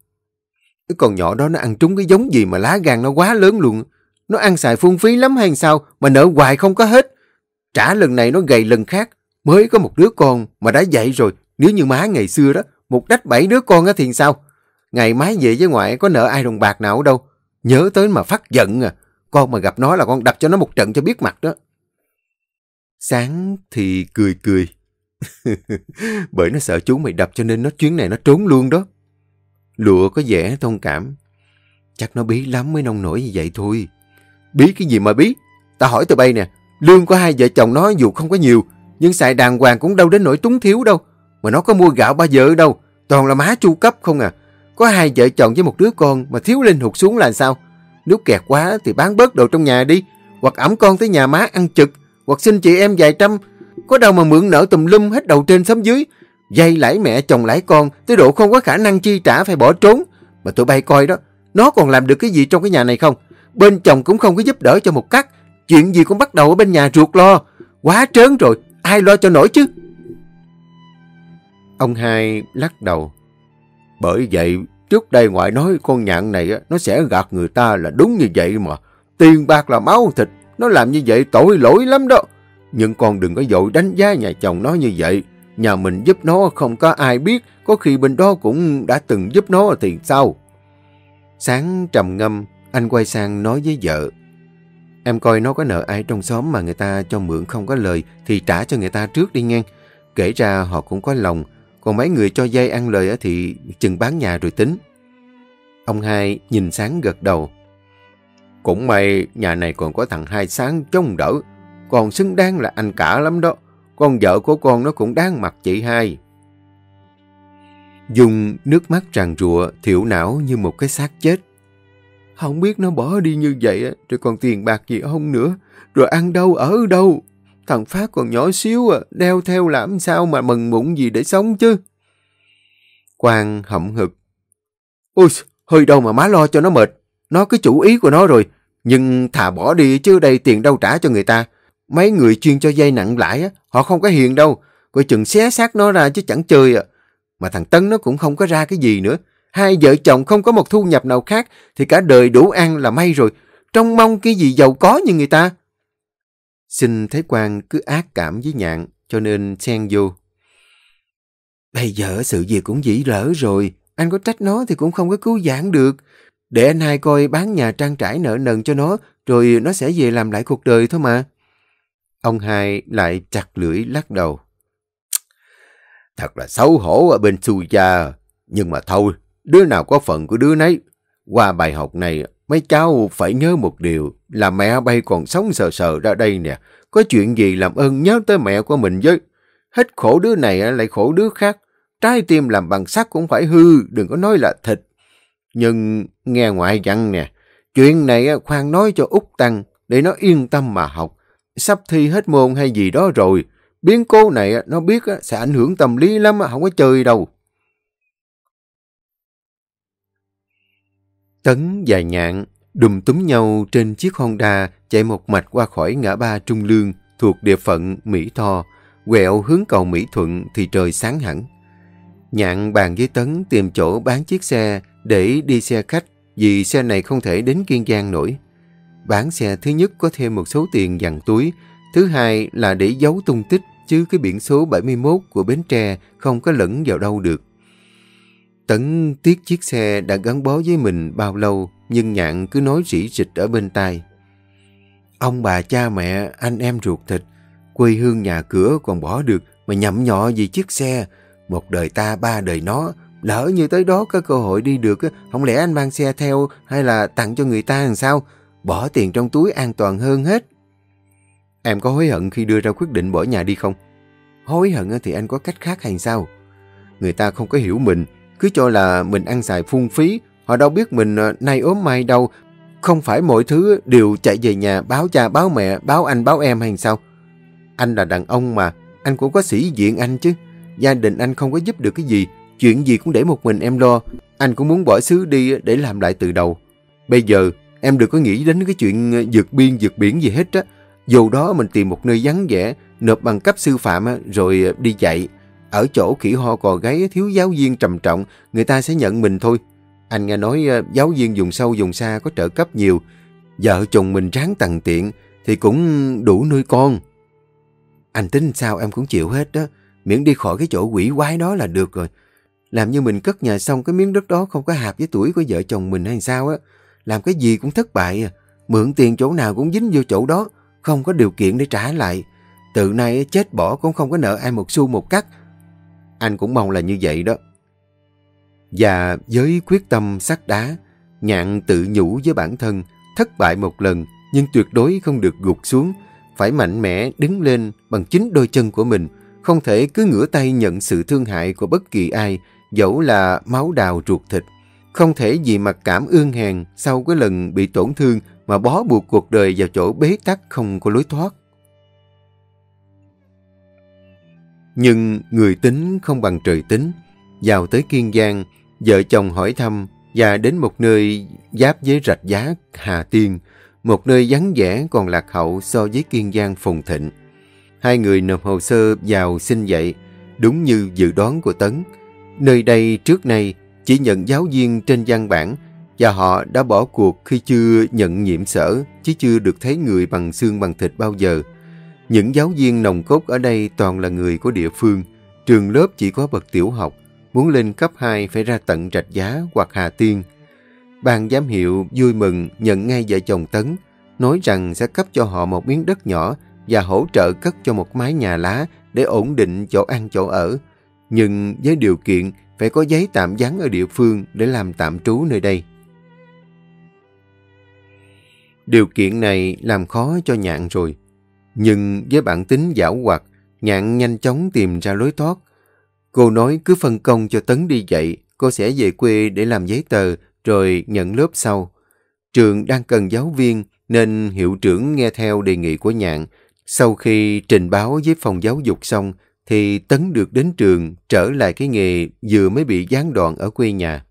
A: Cái con nhỏ đó nó ăn trúng cái giống gì mà lá gan nó quá lớn luôn. Nó ăn xài phung phí lắm hay sao mà nợ hoài không có hết. Trả lần này nó gầy lần khác. Mới có một đứa con mà đã dậy rồi. Nếu như má ngày xưa đó, một đách bảy đứa con á thì sao? Ngày má về với ngoại có nợ ai đồng bạc nào đâu. Nhớ tới mà phát giận à. Con mà gặp nó là con đập cho nó một trận cho biết mặt đó. Sáng thì cười cười. Bởi nó sợ chú mày đập cho nên nó chuyến này nó trốn luôn đó. Lụa có vẻ thông cảm. Chắc nó bí lắm mới nông nổi như vậy thôi. Bí cái gì mà bí? Ta hỏi tụi bay nè, lương của hai vợ chồng nó dù không có nhiều, nhưng xài đàng hoàng cũng đâu đến nỗi túng thiếu đâu. Mà nó có mua gạo ba vợ đâu, toàn là má chu cấp không à. Có hai vợ chồng với một đứa con mà thiếu lên hụt xuống là sao? Nếu kẹt quá thì bán bớt đồ trong nhà đi, hoặc ẩm con tới nhà má ăn trực, hoặc xin chị em vài trăm. Có đâu mà mượn nợ tùm lum hết đầu trên xóm dưới. Dây lãi mẹ chồng lãi con, tới độ không có khả năng chi trả phải bỏ trốn. Mà tụi bay coi đó, nó còn làm được cái gì trong cái nhà này không? Bên chồng cũng không có giúp đỡ cho một cắt. Chuyện gì cũng bắt đầu ở bên nhà ruột lo. Quá trớn rồi, ai lo cho nổi chứ? Ông hai lắc đầu. Bởi vậy, trước đây ngoại nói con nhạn này nó sẽ gạt người ta là đúng như vậy mà. Tiền bạc là máu thịt, nó làm như vậy tội lỗi lắm đó. Nhưng con đừng có dội đánh giá nhà chồng nó như vậy. Nhà mình giúp nó không có ai biết, có khi bên đó cũng đã từng giúp nó thì sao? Sáng trầm ngâm, anh quay sang nói với vợ. Em coi nó có nợ ai trong xóm mà người ta cho mượn không có lời thì trả cho người ta trước đi nghe. Kể ra họ cũng có lòng, còn mấy người cho dây ăn lời thì chừng bán nhà rồi tính. Ông hai nhìn sáng gật đầu. Cũng may nhà này còn có thằng hai sáng trông đỡ, còn xứng đáng là anh cả lắm đó. Con vợ của con nó cũng đáng mặt chị hai. Dùng nước mắt tràn rụa, thiểu não như một cái xác chết. Không biết nó bỏ đi như vậy rồi còn tiền bạc gì không nữa. Rồi ăn đâu ở đâu. Thằng Phát còn nhỏ xíu à, đeo theo làm sao mà mừng mụn gì để sống chứ. Quang hậm hực. Ôi, hơi đâu mà má lo cho nó mệt. Nó cứ chủ ý của nó rồi. Nhưng thà bỏ đi chứ đây tiền đâu trả cho người ta. Mấy người chuyên cho dây nặng lãi, á, họ không có hiền đâu. Coi chừng xé xác nó ra chứ chẳng chơi à. Mà thằng Tân nó cũng không có ra cái gì nữa. Hai vợ chồng không có một thu nhập nào khác thì cả đời đủ ăn là may rồi. Trông mong cái gì giàu có như người ta. Xin thái quan cứ ác cảm với nhạn cho nên xen vô. Bây giờ sự việc cũng dĩ lỡ rồi. Anh có trách nó thì cũng không có cứu giãn được. Để anh hai coi bán nhà trang trải nợ nần cho nó rồi nó sẽ về làm lại cuộc đời thôi mà. Ông hai lại chặt lưỡi lắc đầu. Thật là xấu hổ ở bên xui cha. Nhưng mà thôi, đứa nào có phận của đứa nấy. Qua bài học này, mấy cháu phải nhớ một điều là mẹ bay còn sống sờ sờ ra đây nè. Có chuyện gì làm ơn nhớ tới mẹ của mình với. Hết khổ đứa này lại khổ đứa khác. Trái tim làm bằng sắt cũng phải hư, đừng có nói là thịt. Nhưng nghe ngoại dặn nè, chuyện này khoan nói cho Út Tăng để nó yên tâm mà học. Sắp thi hết môn hay gì đó rồi, biến cố này nó biết sẽ ảnh hưởng tâm lý lắm, không có chơi đâu. Tấn và Nhạn đùm túm nhau trên chiếc Honda chạy một mạch qua khỏi ngã ba Trung Lương thuộc địa phận Mỹ Tho, quẹo hướng cầu Mỹ Thuận thì trời sáng hẳn. Nhạn bàn với Tấn tìm chỗ bán chiếc xe để đi xe khách vì xe này không thể đến Kiên Giang nổi. Bán xe thứ nhất có thêm một số tiền dằn túi, thứ hai là để giấu tung tích chứ cái biển số 71 của Bến Tre không có lẫn vào đâu được. Tấn tiếc chiếc xe đã gắn bó với mình bao lâu nhưng nhạn cứ nói rỉ rịch ở bên tai. Ông bà cha mẹ, anh em ruột thịt, quê hương nhà cửa còn bỏ được mà nhậm nhọ vì chiếc xe. Một đời ta, ba đời nó, lỡ như tới đó có cơ hội đi được, không lẽ anh mang xe theo hay là tặng cho người ta làm sao? Bỏ tiền trong túi an toàn hơn hết. Em có hối hận khi đưa ra quyết định bỏ nhà đi không? Hối hận thì anh có cách khác hay sao? Người ta không có hiểu mình, cứ cho là mình ăn xài phung phí, họ đâu biết mình ờ, nay ốm mai đâu. Không phải mọi thứ đều chạy về nhà báo cha, báo mẹ, báo anh, báo em hay sao? Anh là đàn ông mà, anh cũng có sĩ diện anh chứ. Gia đình anh không có giúp được cái gì, chuyện gì cũng để một mình em lo. Anh cũng muốn bỏ xứ đi để làm lại từ đầu. Bây giờ, em đừng có nghĩ đến cái chuyện vượt biên, vượt biển gì hết á. Dù đó mình tìm một nơi vắng vẻ, nộp bằng cấp sư phạm rồi đi dạy. Ở chỗ khỉ ho cò gáy thiếu giáo viên trầm trọng, người ta sẽ nhận mình thôi. Anh nghe nói giáo viên dùng sâu dùng xa có trợ cấp nhiều. Vợ chồng mình ráng tầng tiện thì cũng đủ nuôi con. Anh tính sao em cũng chịu hết đó. Miễn đi khỏi cái chỗ quỷ quái đó là được rồi. Làm như mình cất nhà xong cái miếng đất đó không có hạp với tuổi của vợ chồng mình hay sao á. Làm cái gì cũng thất bại à. Mượn tiền chỗ nào cũng dính vô chỗ đó. Không có điều kiện để trả lại. Từ nay chết bỏ cũng không có nợ ai một xu một cắt. Anh cũng mong là như vậy đó. Và với quyết tâm sắt đá, nhạn tự nhủ với bản thân, thất bại một lần nhưng tuyệt đối không được gục xuống, phải mạnh mẽ đứng lên bằng chính đôi chân của mình, không thể cứ ngửa tay nhận sự thương hại của bất kỳ ai, dẫu là máu đào ruột thịt. Không thể vì mặc cảm ương hèn sau cái lần bị tổn thương mà bó buộc cuộc đời vào chỗ bế tắc không có lối thoát. Nhưng người tính không bằng trời tính. Vào tới Kiên Giang, vợ chồng hỏi thăm và đến một nơi giáp với rạch giá Hà Tiên, một nơi vắng vẻ còn lạc hậu so với Kiên Giang phồn thịnh. Hai người nộp hồ sơ vào xin dạy, đúng như dự đoán của Tấn. Nơi đây trước nay chỉ nhận giáo viên trên văn bản và họ đã bỏ cuộc khi chưa nhận nhiệm sở chứ chưa được thấy người bằng xương bằng thịt bao giờ. Những giáo viên nồng cốt ở đây toàn là người của địa phương. Trường lớp chỉ có bậc tiểu học. Muốn lên cấp 2 phải ra tận Rạch Giá hoặc Hà Tiên. Ban giám hiệu vui mừng nhận ngay vợ chồng Tấn, nói rằng sẽ cấp cho họ một miếng đất nhỏ và hỗ trợ cất cho một mái nhà lá để ổn định chỗ ăn chỗ ở. Nhưng với điều kiện phải có giấy tạm vắng ở địa phương để làm tạm trú nơi đây. Điều kiện này làm khó cho nhạn rồi. Nhưng với bản tính giảo hoạt, nhạn nhanh chóng tìm ra lối thoát. Cô nói cứ phân công cho Tấn đi dạy, cô sẽ về quê để làm giấy tờ rồi nhận lớp sau. Trường đang cần giáo viên nên hiệu trưởng nghe theo đề nghị của Nhạn. Sau khi trình báo với phòng giáo dục xong thì Tấn được đến trường trở lại cái nghề vừa mới bị gián đoạn ở quê nhà.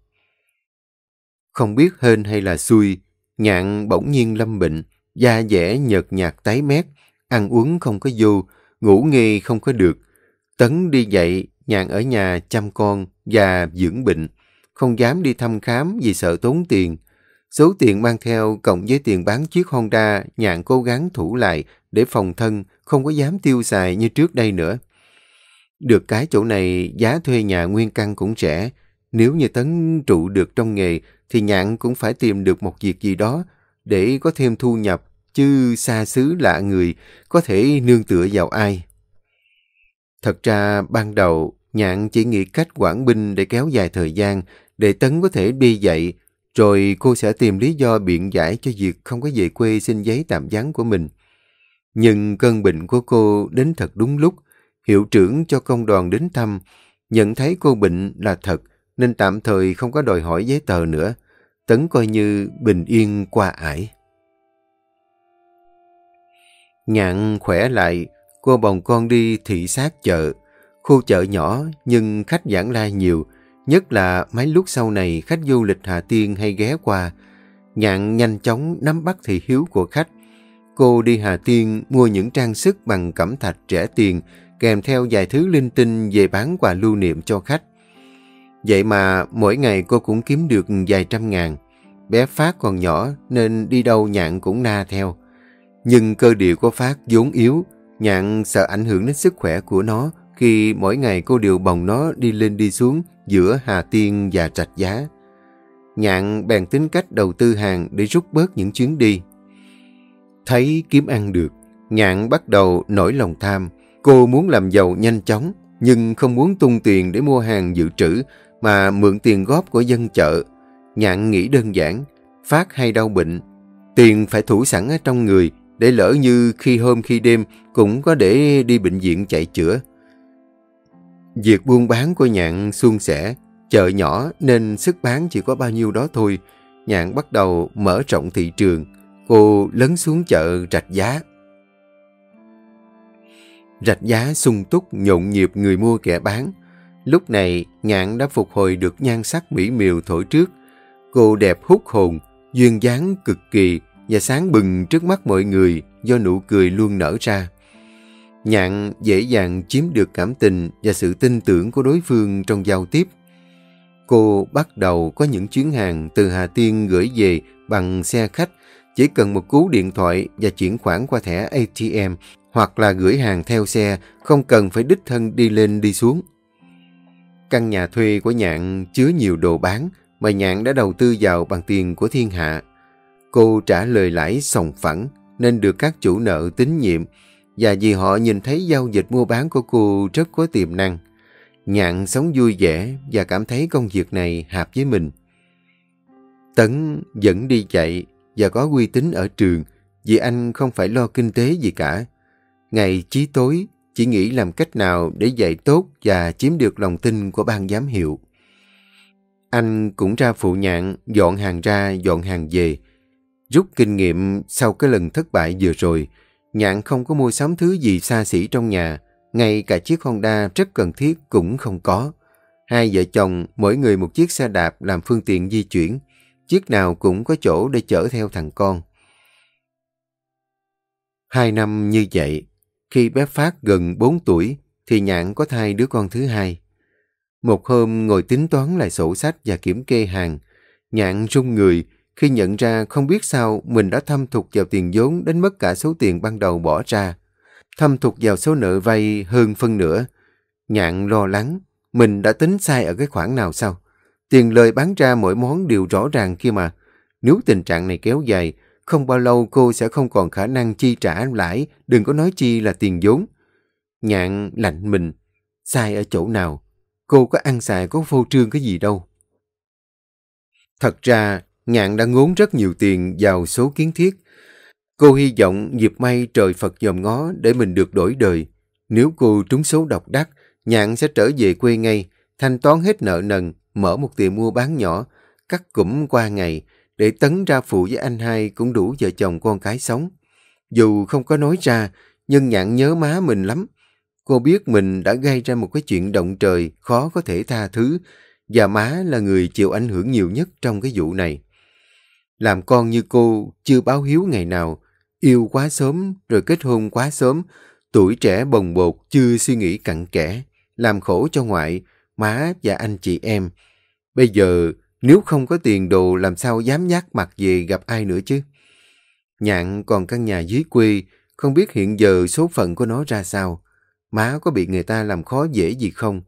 A: Không biết hên hay là xui, Nhạn bỗng nhiên lâm bệnh, da dẻ nhợt nhạt tái mét, ăn uống không có vô, ngủ nghe không có được. Tấn đi dậy, Nhạn ở nhà chăm con và dưỡng bệnh, không dám đi thăm khám vì sợ tốn tiền. Số tiền mang theo cộng với tiền bán chiếc Honda, Nhạn cố gắng thủ lại để phòng thân, không có dám tiêu xài như trước đây nữa. Được cái chỗ này giá thuê nhà nguyên căn cũng rẻ. Nếu như Tấn trụ được trong nghề thì Nhạn cũng phải tìm được một việc gì đó để có thêm thu nhập, chứ xa xứ lạ người có thể nương tựa vào ai. Thật ra ban đầu Nhạn chỉ nghĩ cách quản binh để kéo dài thời gian để Tấn có thể đi dậy rồi cô sẽ tìm lý do biện giải cho việc không có về quê xin giấy tạm vắng của mình. Nhưng cơn bệnh của cô đến thật đúng lúc, hiệu trưởng cho công đoàn đến thăm, nhận thấy cô bệnh là thật nên tạm thời không có đòi hỏi giấy tờ nữa. Tấn coi như bình yên qua ải. Nhạn khỏe lại, cô bồng con đi thị sát chợ. Khu chợ nhỏ nhưng khách giảng lai nhiều, nhất là mấy lúc sau này khách du lịch Hà Tiên hay ghé qua. Nhạn nhanh chóng nắm bắt thị hiếu của khách. Cô đi Hà Tiên mua những trang sức bằng cẩm thạch rẻ tiền, kèm theo vài thứ linh tinh về bán quà lưu niệm cho khách. Vậy mà mỗi ngày cô cũng kiếm được vài trăm ngàn. Bé Phát còn nhỏ nên đi đâu nhạn cũng na theo. Nhưng cơ địa của Phát vốn yếu, nhạn sợ ảnh hưởng đến sức khỏe của nó khi mỗi ngày cô đều bồng nó đi lên đi xuống giữa Hà Tiên và Trạch Giá. Nhạn bèn tính cách đầu tư hàng để rút bớt những chuyến đi. Thấy kiếm ăn được, Nhạn bắt đầu nổi lòng tham. Cô muốn làm giàu nhanh chóng, nhưng không muốn tung tiền để mua hàng dự trữ mà mượn tiền góp của dân chợ. Nhạn nghĩ đơn giản, phát hay đau bệnh, tiền phải thủ sẵn ở trong người để lỡ như khi hôm khi đêm cũng có để đi bệnh viện chạy chữa. Việc buôn bán của Nhạn suôn sẻ, chợ nhỏ nên sức bán chỉ có bao nhiêu đó thôi. Nhạn bắt đầu mở rộng thị trường, cô lấn xuống chợ rạch giá. Rạch giá sung túc, nhộn nhịp người mua kẻ bán. Lúc này, Nhạn đã phục hồi được nhan sắc mỹ miều thổi trước. Cô đẹp hút hồn, duyên dáng cực kỳ và sáng bừng trước mắt mọi người do nụ cười luôn nở ra. Nhạn dễ dàng chiếm được cảm tình và sự tin tưởng của đối phương trong giao tiếp. Cô bắt đầu có những chuyến hàng từ Hà Tiên gửi về bằng xe khách, chỉ cần một cú điện thoại và chuyển khoản qua thẻ ATM hoặc là gửi hàng theo xe, không cần phải đích thân đi lên đi xuống. Căn nhà thuê của Nhạn chứa nhiều đồ bán mà Nhạn đã đầu tư vào bằng tiền của thiên hạ. Cô trả lời lãi sòng phẳng nên được các chủ nợ tín nhiệm và vì họ nhìn thấy giao dịch mua bán của cô rất có tiềm năng. Nhạn sống vui vẻ và cảm thấy công việc này hợp với mình. Tấn vẫn đi chạy và có uy tín ở trường vì anh không phải lo kinh tế gì cả. Ngày chí tối chỉ nghĩ làm cách nào để dạy tốt và chiếm được lòng tin của ban giám hiệu. Anh cũng ra phụ nhạn dọn hàng ra dọn hàng về. Rút kinh nghiệm sau cái lần thất bại vừa rồi, Nhạn không có mua sắm thứ gì xa xỉ trong nhà, ngay cả chiếc Honda rất cần thiết cũng không có. Hai vợ chồng mỗi người một chiếc xe đạp làm phương tiện di chuyển, chiếc nào cũng có chỗ để chở theo thằng con. Hai năm như vậy, khi bé Phát gần 4 tuổi thì Nhạn có thai đứa con thứ hai. Một hôm ngồi tính toán lại sổ sách và kiểm kê hàng, Nhạn rung người khi nhận ra không biết sao mình đã thâm thục vào tiền vốn đến mất cả số tiền ban đầu bỏ ra. Thâm thục vào số nợ vay hơn phân nửa. Nhạn lo lắng, mình đã tính sai ở cái khoản nào sao? Tiền lời bán ra mỗi món đều rõ ràng kia mà. Nếu tình trạng này kéo dài, không bao lâu cô sẽ không còn khả năng chi trả lãi, đừng có nói chi là tiền vốn. Nhạn lạnh mình, sai ở chỗ nào? Cô có ăn xài có phô trương cái gì đâu. Thật ra, Nhạn đã ngốn rất nhiều tiền vào số kiến thiết. Cô hy vọng dịp may trời Phật dòm ngó để mình được đổi đời. Nếu cô trúng số độc đắc, Nhạn sẽ trở về quê ngay, thanh toán hết nợ nần, mở một tiệm mua bán nhỏ, cắt cụm qua ngày, để Tấn ra phụ với anh hai cũng đủ vợ chồng con cái sống. Dù không có nói ra, nhưng nhạn nhớ má mình lắm. Cô biết mình đã gây ra một cái chuyện động trời khó có thể tha thứ và má là người chịu ảnh hưởng nhiều nhất trong cái vụ này. Làm con như cô chưa báo hiếu ngày nào, yêu quá sớm rồi kết hôn quá sớm, tuổi trẻ bồng bột chưa suy nghĩ cặn kẽ, làm khổ cho ngoại, má và anh chị em. Bây giờ nếu không có tiền đồ làm sao dám nhát mặt về gặp ai nữa chứ? Nhạn còn căn nhà dưới quê, không biết hiện giờ số phận của nó ra sao. Má có bị người ta làm khó dễ gì không?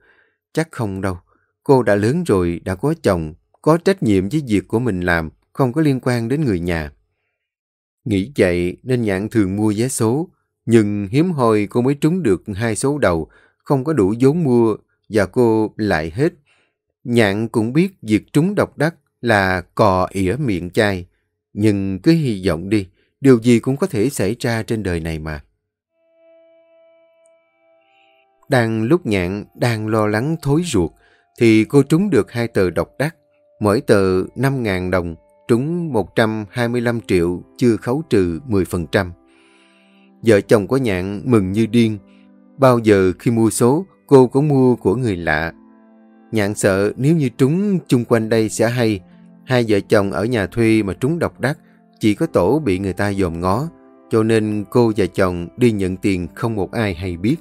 A: Chắc không đâu. Cô đã lớn rồi, đã có chồng, có trách nhiệm với việc của mình làm, không có liên quan đến người nhà. Nghĩ vậy nên nhạn thường mua vé số, nhưng hiếm hoi cô mới trúng được hai số đầu, không có đủ vốn mua và cô lại hết. Nhạn cũng biết việc trúng độc đắc là cò ỉa miệng chai, nhưng cứ hy vọng đi, điều gì cũng có thể xảy ra trên đời này mà. Đang lúc nhạn đang lo lắng thối ruột, thì cô trúng được hai tờ độc đắc, mỗi tờ 5.000 đồng, trúng 125 triệu, chưa khấu trừ 10%. Vợ chồng của nhạn mừng như điên. Bao giờ khi mua số, cô cũng mua của người lạ. Nhạn sợ nếu như trúng chung quanh đây sẽ hay. Hai vợ chồng ở nhà thuê mà trúng độc đắc, chỉ có tổ bị người ta dòm ngó. Cho nên cô và chồng đi nhận tiền không một ai hay biết.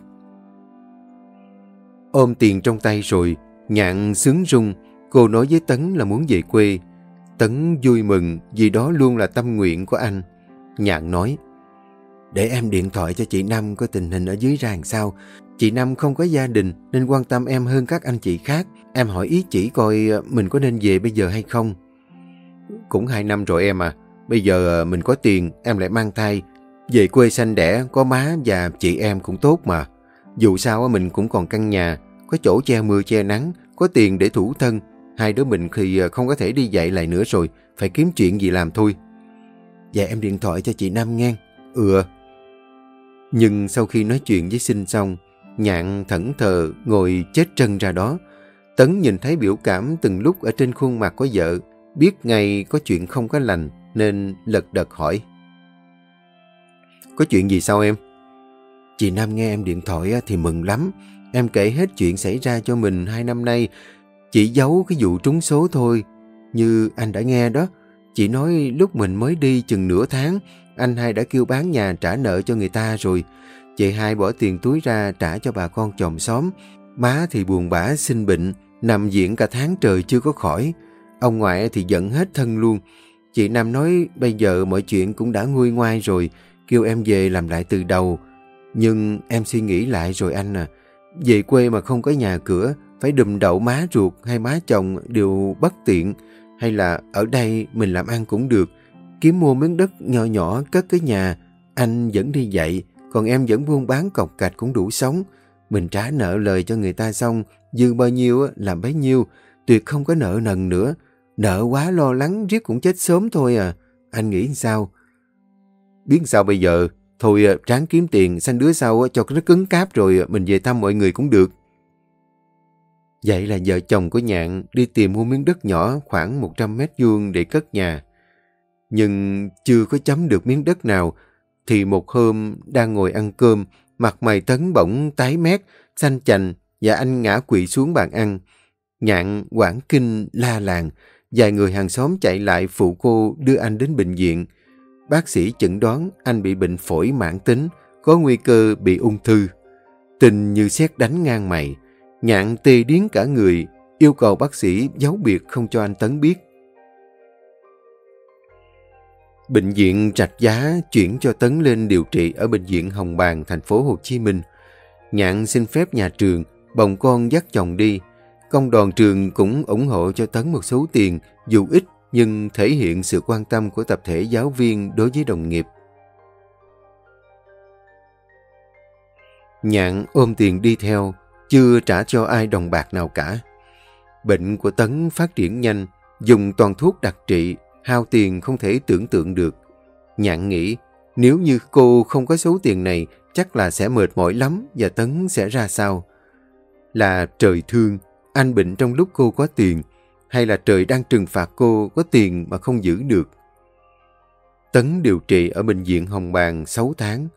A: Ôm tiền trong tay rồi, nhạn sướng rung, cô nói với Tấn là muốn về quê. Tấn vui mừng vì đó luôn là tâm nguyện của anh. Nhạn nói, để em điện thoại cho chị Năm có tình hình ở dưới ra làm sao. Chị Năm không có gia đình nên quan tâm em hơn các anh chị khác. Em hỏi ý chỉ coi ờ, mình có nên về bây giờ hay không. Cũng hai năm rồi em à. Bây giờ ờ, mình có tiền, em lại mang thai. Về quê sanh đẻ, có má và chị em cũng tốt mà. Dù sao mình cũng còn căn nhà, có chỗ che mưa che nắng, có tiền để thủ thân. Hai đứa mình thì ờ, không có thể đi dạy lại nữa rồi, phải kiếm chuyện gì làm thôi. Dạ em điện thoại cho chị Năm nghe. Ừ. Nhưng sau khi nói chuyện với sinh xong, nhạn thẫn thờ ngồi chết chân ra đó. Tấn nhìn thấy biểu cảm từng lúc ở trên khuôn mặt của vợ, biết ngay có chuyện không có lành nên lật đật hỏi. Có chuyện gì sao em? Chị Nam nghe em điện thoại thì mừng lắm. Em kể hết chuyện xảy ra cho mình hai năm nay. Chỉ giấu cái vụ trúng số thôi. Như anh đã nghe đó. Chị nói lúc mình mới đi chừng nửa tháng, anh hai đã kêu bán nhà trả nợ cho người ta rồi. Chị hai bỏ tiền túi ra trả cho bà con chồng xóm. Má thì buồn bã sinh bệnh, nằm viện cả tháng trời chưa có khỏi. Ông ngoại thì giận hết thân luôn. Chị Nam nói bây giờ mọi chuyện cũng đã nguôi ngoai rồi, kêu em về làm lại từ đầu. Nhưng em suy nghĩ lại rồi anh à, về quê mà không có nhà cửa, phải đùm đậu má ruột hay má chồng đều bất tiện. Hay là ở đây mình làm ăn cũng được, kiếm mua miếng đất nhỏ nhỏ cất cái nhà, anh vẫn đi dạy, còn em vẫn buôn bán cọc cạch cũng đủ sống. Mình trả nợ lời cho người ta xong, dư bao nhiêu làm bấy nhiêu, tuyệt không có nợ nần nữa. Nợ quá lo lắng, riết cũng chết sớm thôi à. Anh nghĩ sao? Biết sao bây giờ? Thôi tráng ráng kiếm tiền, sanh đứa sau cho nó cứng cáp rồi à, mình về thăm mọi người cũng được. Vậy là vợ chồng của Nhạn đi tìm mua miếng đất nhỏ khoảng 100 mét vuông để cất nhà. Nhưng chưa có chấm được miếng đất nào, thì một hôm đang ngồi ăn cơm, mặt mày tấn bỗng tái mét, xanh chành và anh ngã quỵ xuống bàn ăn. Nhạn quảng kinh la làng, vài người hàng xóm chạy lại phụ cô đưa anh đến bệnh viện. Bác sĩ chẩn đoán anh bị bệnh phổi mãn tính, có nguy cơ bị ung thư. Tình như xét đánh ngang mày, nhạn tê điến cả người, yêu cầu bác sĩ giấu biệt không cho anh Tấn biết. Bệnh viện Rạch Giá chuyển cho Tấn lên điều trị ở Bệnh viện Hồng Bàng, thành phố Hồ Chí Minh. Nhạn xin phép nhà trường, bồng con dắt chồng đi. Công đoàn trường cũng ủng hộ cho Tấn một số tiền, dù ít nhưng thể hiện sự quan tâm của tập thể giáo viên đối với đồng nghiệp. Nhạn ôm tiền đi theo, chưa trả cho ai đồng bạc nào cả. Bệnh của Tấn phát triển nhanh, dùng toàn thuốc đặc trị, hao tiền không thể tưởng tượng được. Nhạn nghĩ, nếu như cô không có số tiền này, chắc là sẽ mệt mỏi lắm và Tấn sẽ ra sao. Là trời thương, anh bệnh trong lúc cô có tiền. hay là trời đang trừng phạt cô có tiền mà không giữ được. Tấn điều trị ở bệnh viện Hồng Bàng 6 tháng.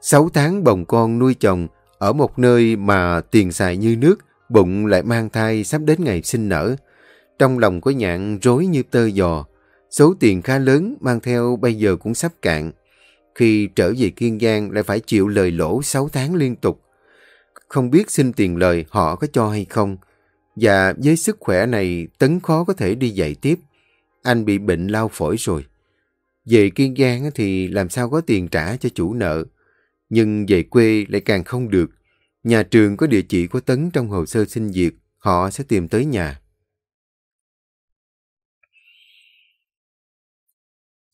A: 6 tháng bồng con nuôi chồng ở một nơi mà tiền xài như nước, bụng lại mang thai sắp đến ngày sinh nở. Trong lòng có nhạn rối như tơ giò. Số tiền khá lớn mang theo bây giờ cũng sắp cạn. Khi trở về Kiên Giang lại phải chịu lời lỗ 6 tháng liên tục. Không biết xin tiền lời họ có cho hay không. Và với sức khỏe này Tấn khó có thể đi dạy tiếp. Anh bị bệnh lao phổi rồi. Về Kiên Giang thì làm sao có tiền trả cho chủ nợ. Nhưng về quê lại càng không được. Nhà trường có địa chỉ của Tấn trong hồ sơ xin việc, họ sẽ tìm tới nhà.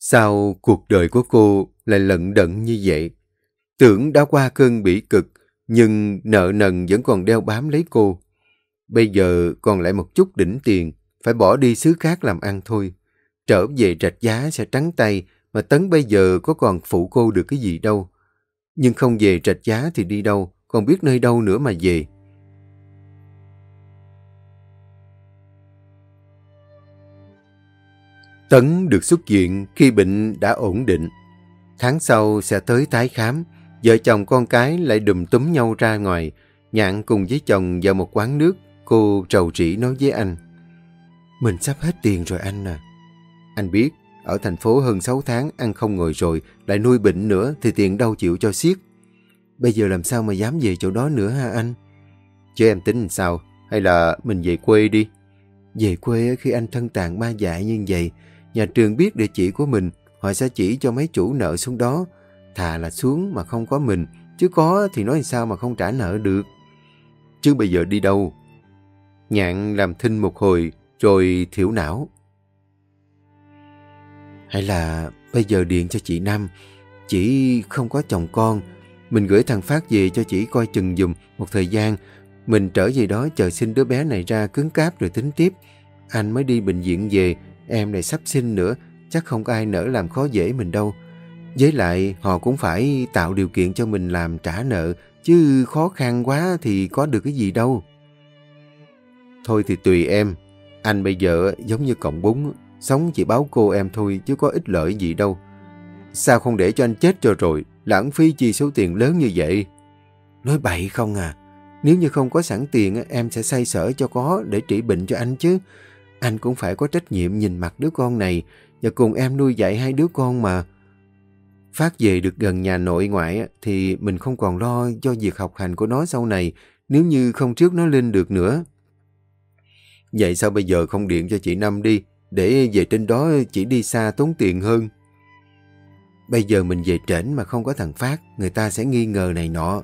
A: Sao cuộc đời của cô lại lận đận như vậy? Tưởng đã qua cơn bỉ cực, nhưng nợ nần vẫn còn đeo bám lấy cô. Bây giờ còn lại một chút đỉnh tiền, phải bỏ đi xứ khác làm ăn thôi. Trở về rạch giá sẽ trắng tay, mà Tấn bây giờ có còn phụ cô được cái gì đâu. Nhưng không về rạch giá thì đi đâu, còn biết nơi đâu nữa mà về. Tấn được xuất viện khi bệnh đã ổn định. Tháng sau sẽ tới tái khám, vợ chồng con cái lại đùm túm nhau ra ngoài, nhạn cùng với chồng vào một quán nước, cô trầu trĩ nói với anh. Mình sắp hết tiền rồi anh à. Anh biết, ở thành phố hơn 6 tháng ăn không ngồi rồi, lại nuôi bệnh nữa thì tiền đâu chịu cho xiết. Bây giờ làm sao mà dám về chỗ đó nữa ha anh? Chứ em tính sao? Hay là mình về quê đi? Về quê khi anh thân tàn ma dại như vậy, nhà trường biết địa chỉ của mình, họ sẽ chỉ cho mấy chủ nợ xuống đó. Thà là xuống mà không có mình, chứ có thì nói sao mà không trả nợ được. Chứ bây giờ đi đâu? Nhạn làm thinh một hồi, rồi thiểu não. Hay là bây giờ điện cho chị Nam, chị không có chồng con, mình gửi thằng Phát về cho chị coi chừng dùm một thời gian. Mình trở về đó chờ xin đứa bé này ra cứng cáp rồi tính tiếp. Anh mới đi bệnh viện về, em này sắp sinh nữa, chắc không ai nỡ làm khó dễ mình đâu. Với lại họ cũng phải tạo điều kiện cho mình làm trả nợ, chứ khó khăn quá thì có được cái gì đâu. Thôi thì tùy em, anh bây giờ giống như cọng bún, sống chỉ báo cô em thôi chứ có ích lợi gì đâu. Sao không để cho anh chết cho rồi, lãng phí chi số tiền lớn như vậy? Nói bậy không à, nếu như không có sẵn tiền em sẽ say sở cho có để trị bệnh cho anh chứ. Anh cũng phải có trách nhiệm nhìn mặt đứa con này và cùng em nuôi dạy hai đứa con mà. Phát về được gần nhà nội ngoại thì mình không còn lo cho việc học hành của nó sau này nếu như không trước nó lên được nữa. Vậy sao bây giờ không điện cho chị Năm đi để về trên đó chỉ đi xa tốn tiền hơn? Bây giờ mình về trển mà không có thằng Phát, người ta sẽ nghi ngờ này nọ.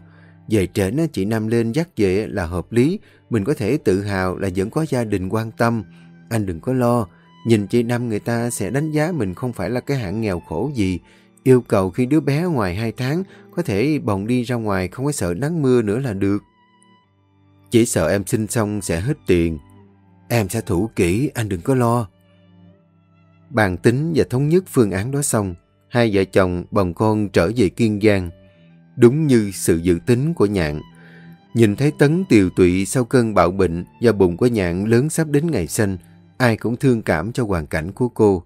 A: Về trển chị Năm lên dắt về là hợp lý, mình có thể tự hào là vẫn có gia đình quan tâm. Anh đừng có lo, nhìn chị Năm người ta sẽ đánh giá mình không phải là cái hạng nghèo khổ gì. Yêu cầu khi đứa bé ngoài 2 tháng có thể bồng đi ra ngoài không có sợ nắng mưa nữa là được. Chỉ sợ em sinh xong sẽ hết tiền. Em sẽ thủ kỹ, anh đừng có lo. Bàn tính và thống nhất phương án đó xong, hai vợ chồng bồng con trở về Kiên Giang. Đúng như sự dự tính của Nhạn. Nhìn thấy Tấn tiều tụy sau cơn bạo bệnh và bụng của Nhạn lớn sắp đến ngày sinh, ai cũng thương cảm cho hoàn cảnh của cô.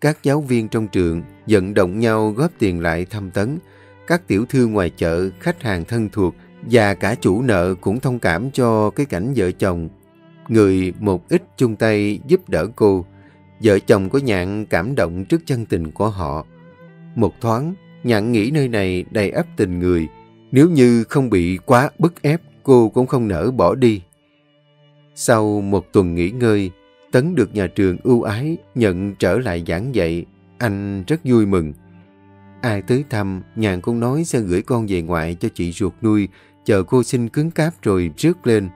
A: Các giáo viên trong trường vận động nhau góp tiền lại thăm Tấn. Các tiểu thư ngoài chợ, khách hàng thân thuộc và cả chủ nợ cũng thông cảm cho cái cảnh vợ chồng. Người một ít chung tay giúp đỡ cô. Vợ chồng của Nhạn cảm động trước chân tình của họ. Một thoáng, Nhạn nghĩ nơi này đầy ấp tình người. Nếu như không bị quá bức ép, cô cũng không nỡ bỏ đi. Sau một tuần nghỉ ngơi, Tấn được nhà trường ưu ái nhận trở lại giảng dạy. Anh rất vui mừng. Ai tới thăm, Nhàn cũng nói sẽ gửi con về ngoại cho chị ruột nuôi, chờ cô sinh cứng cáp rồi rước lên.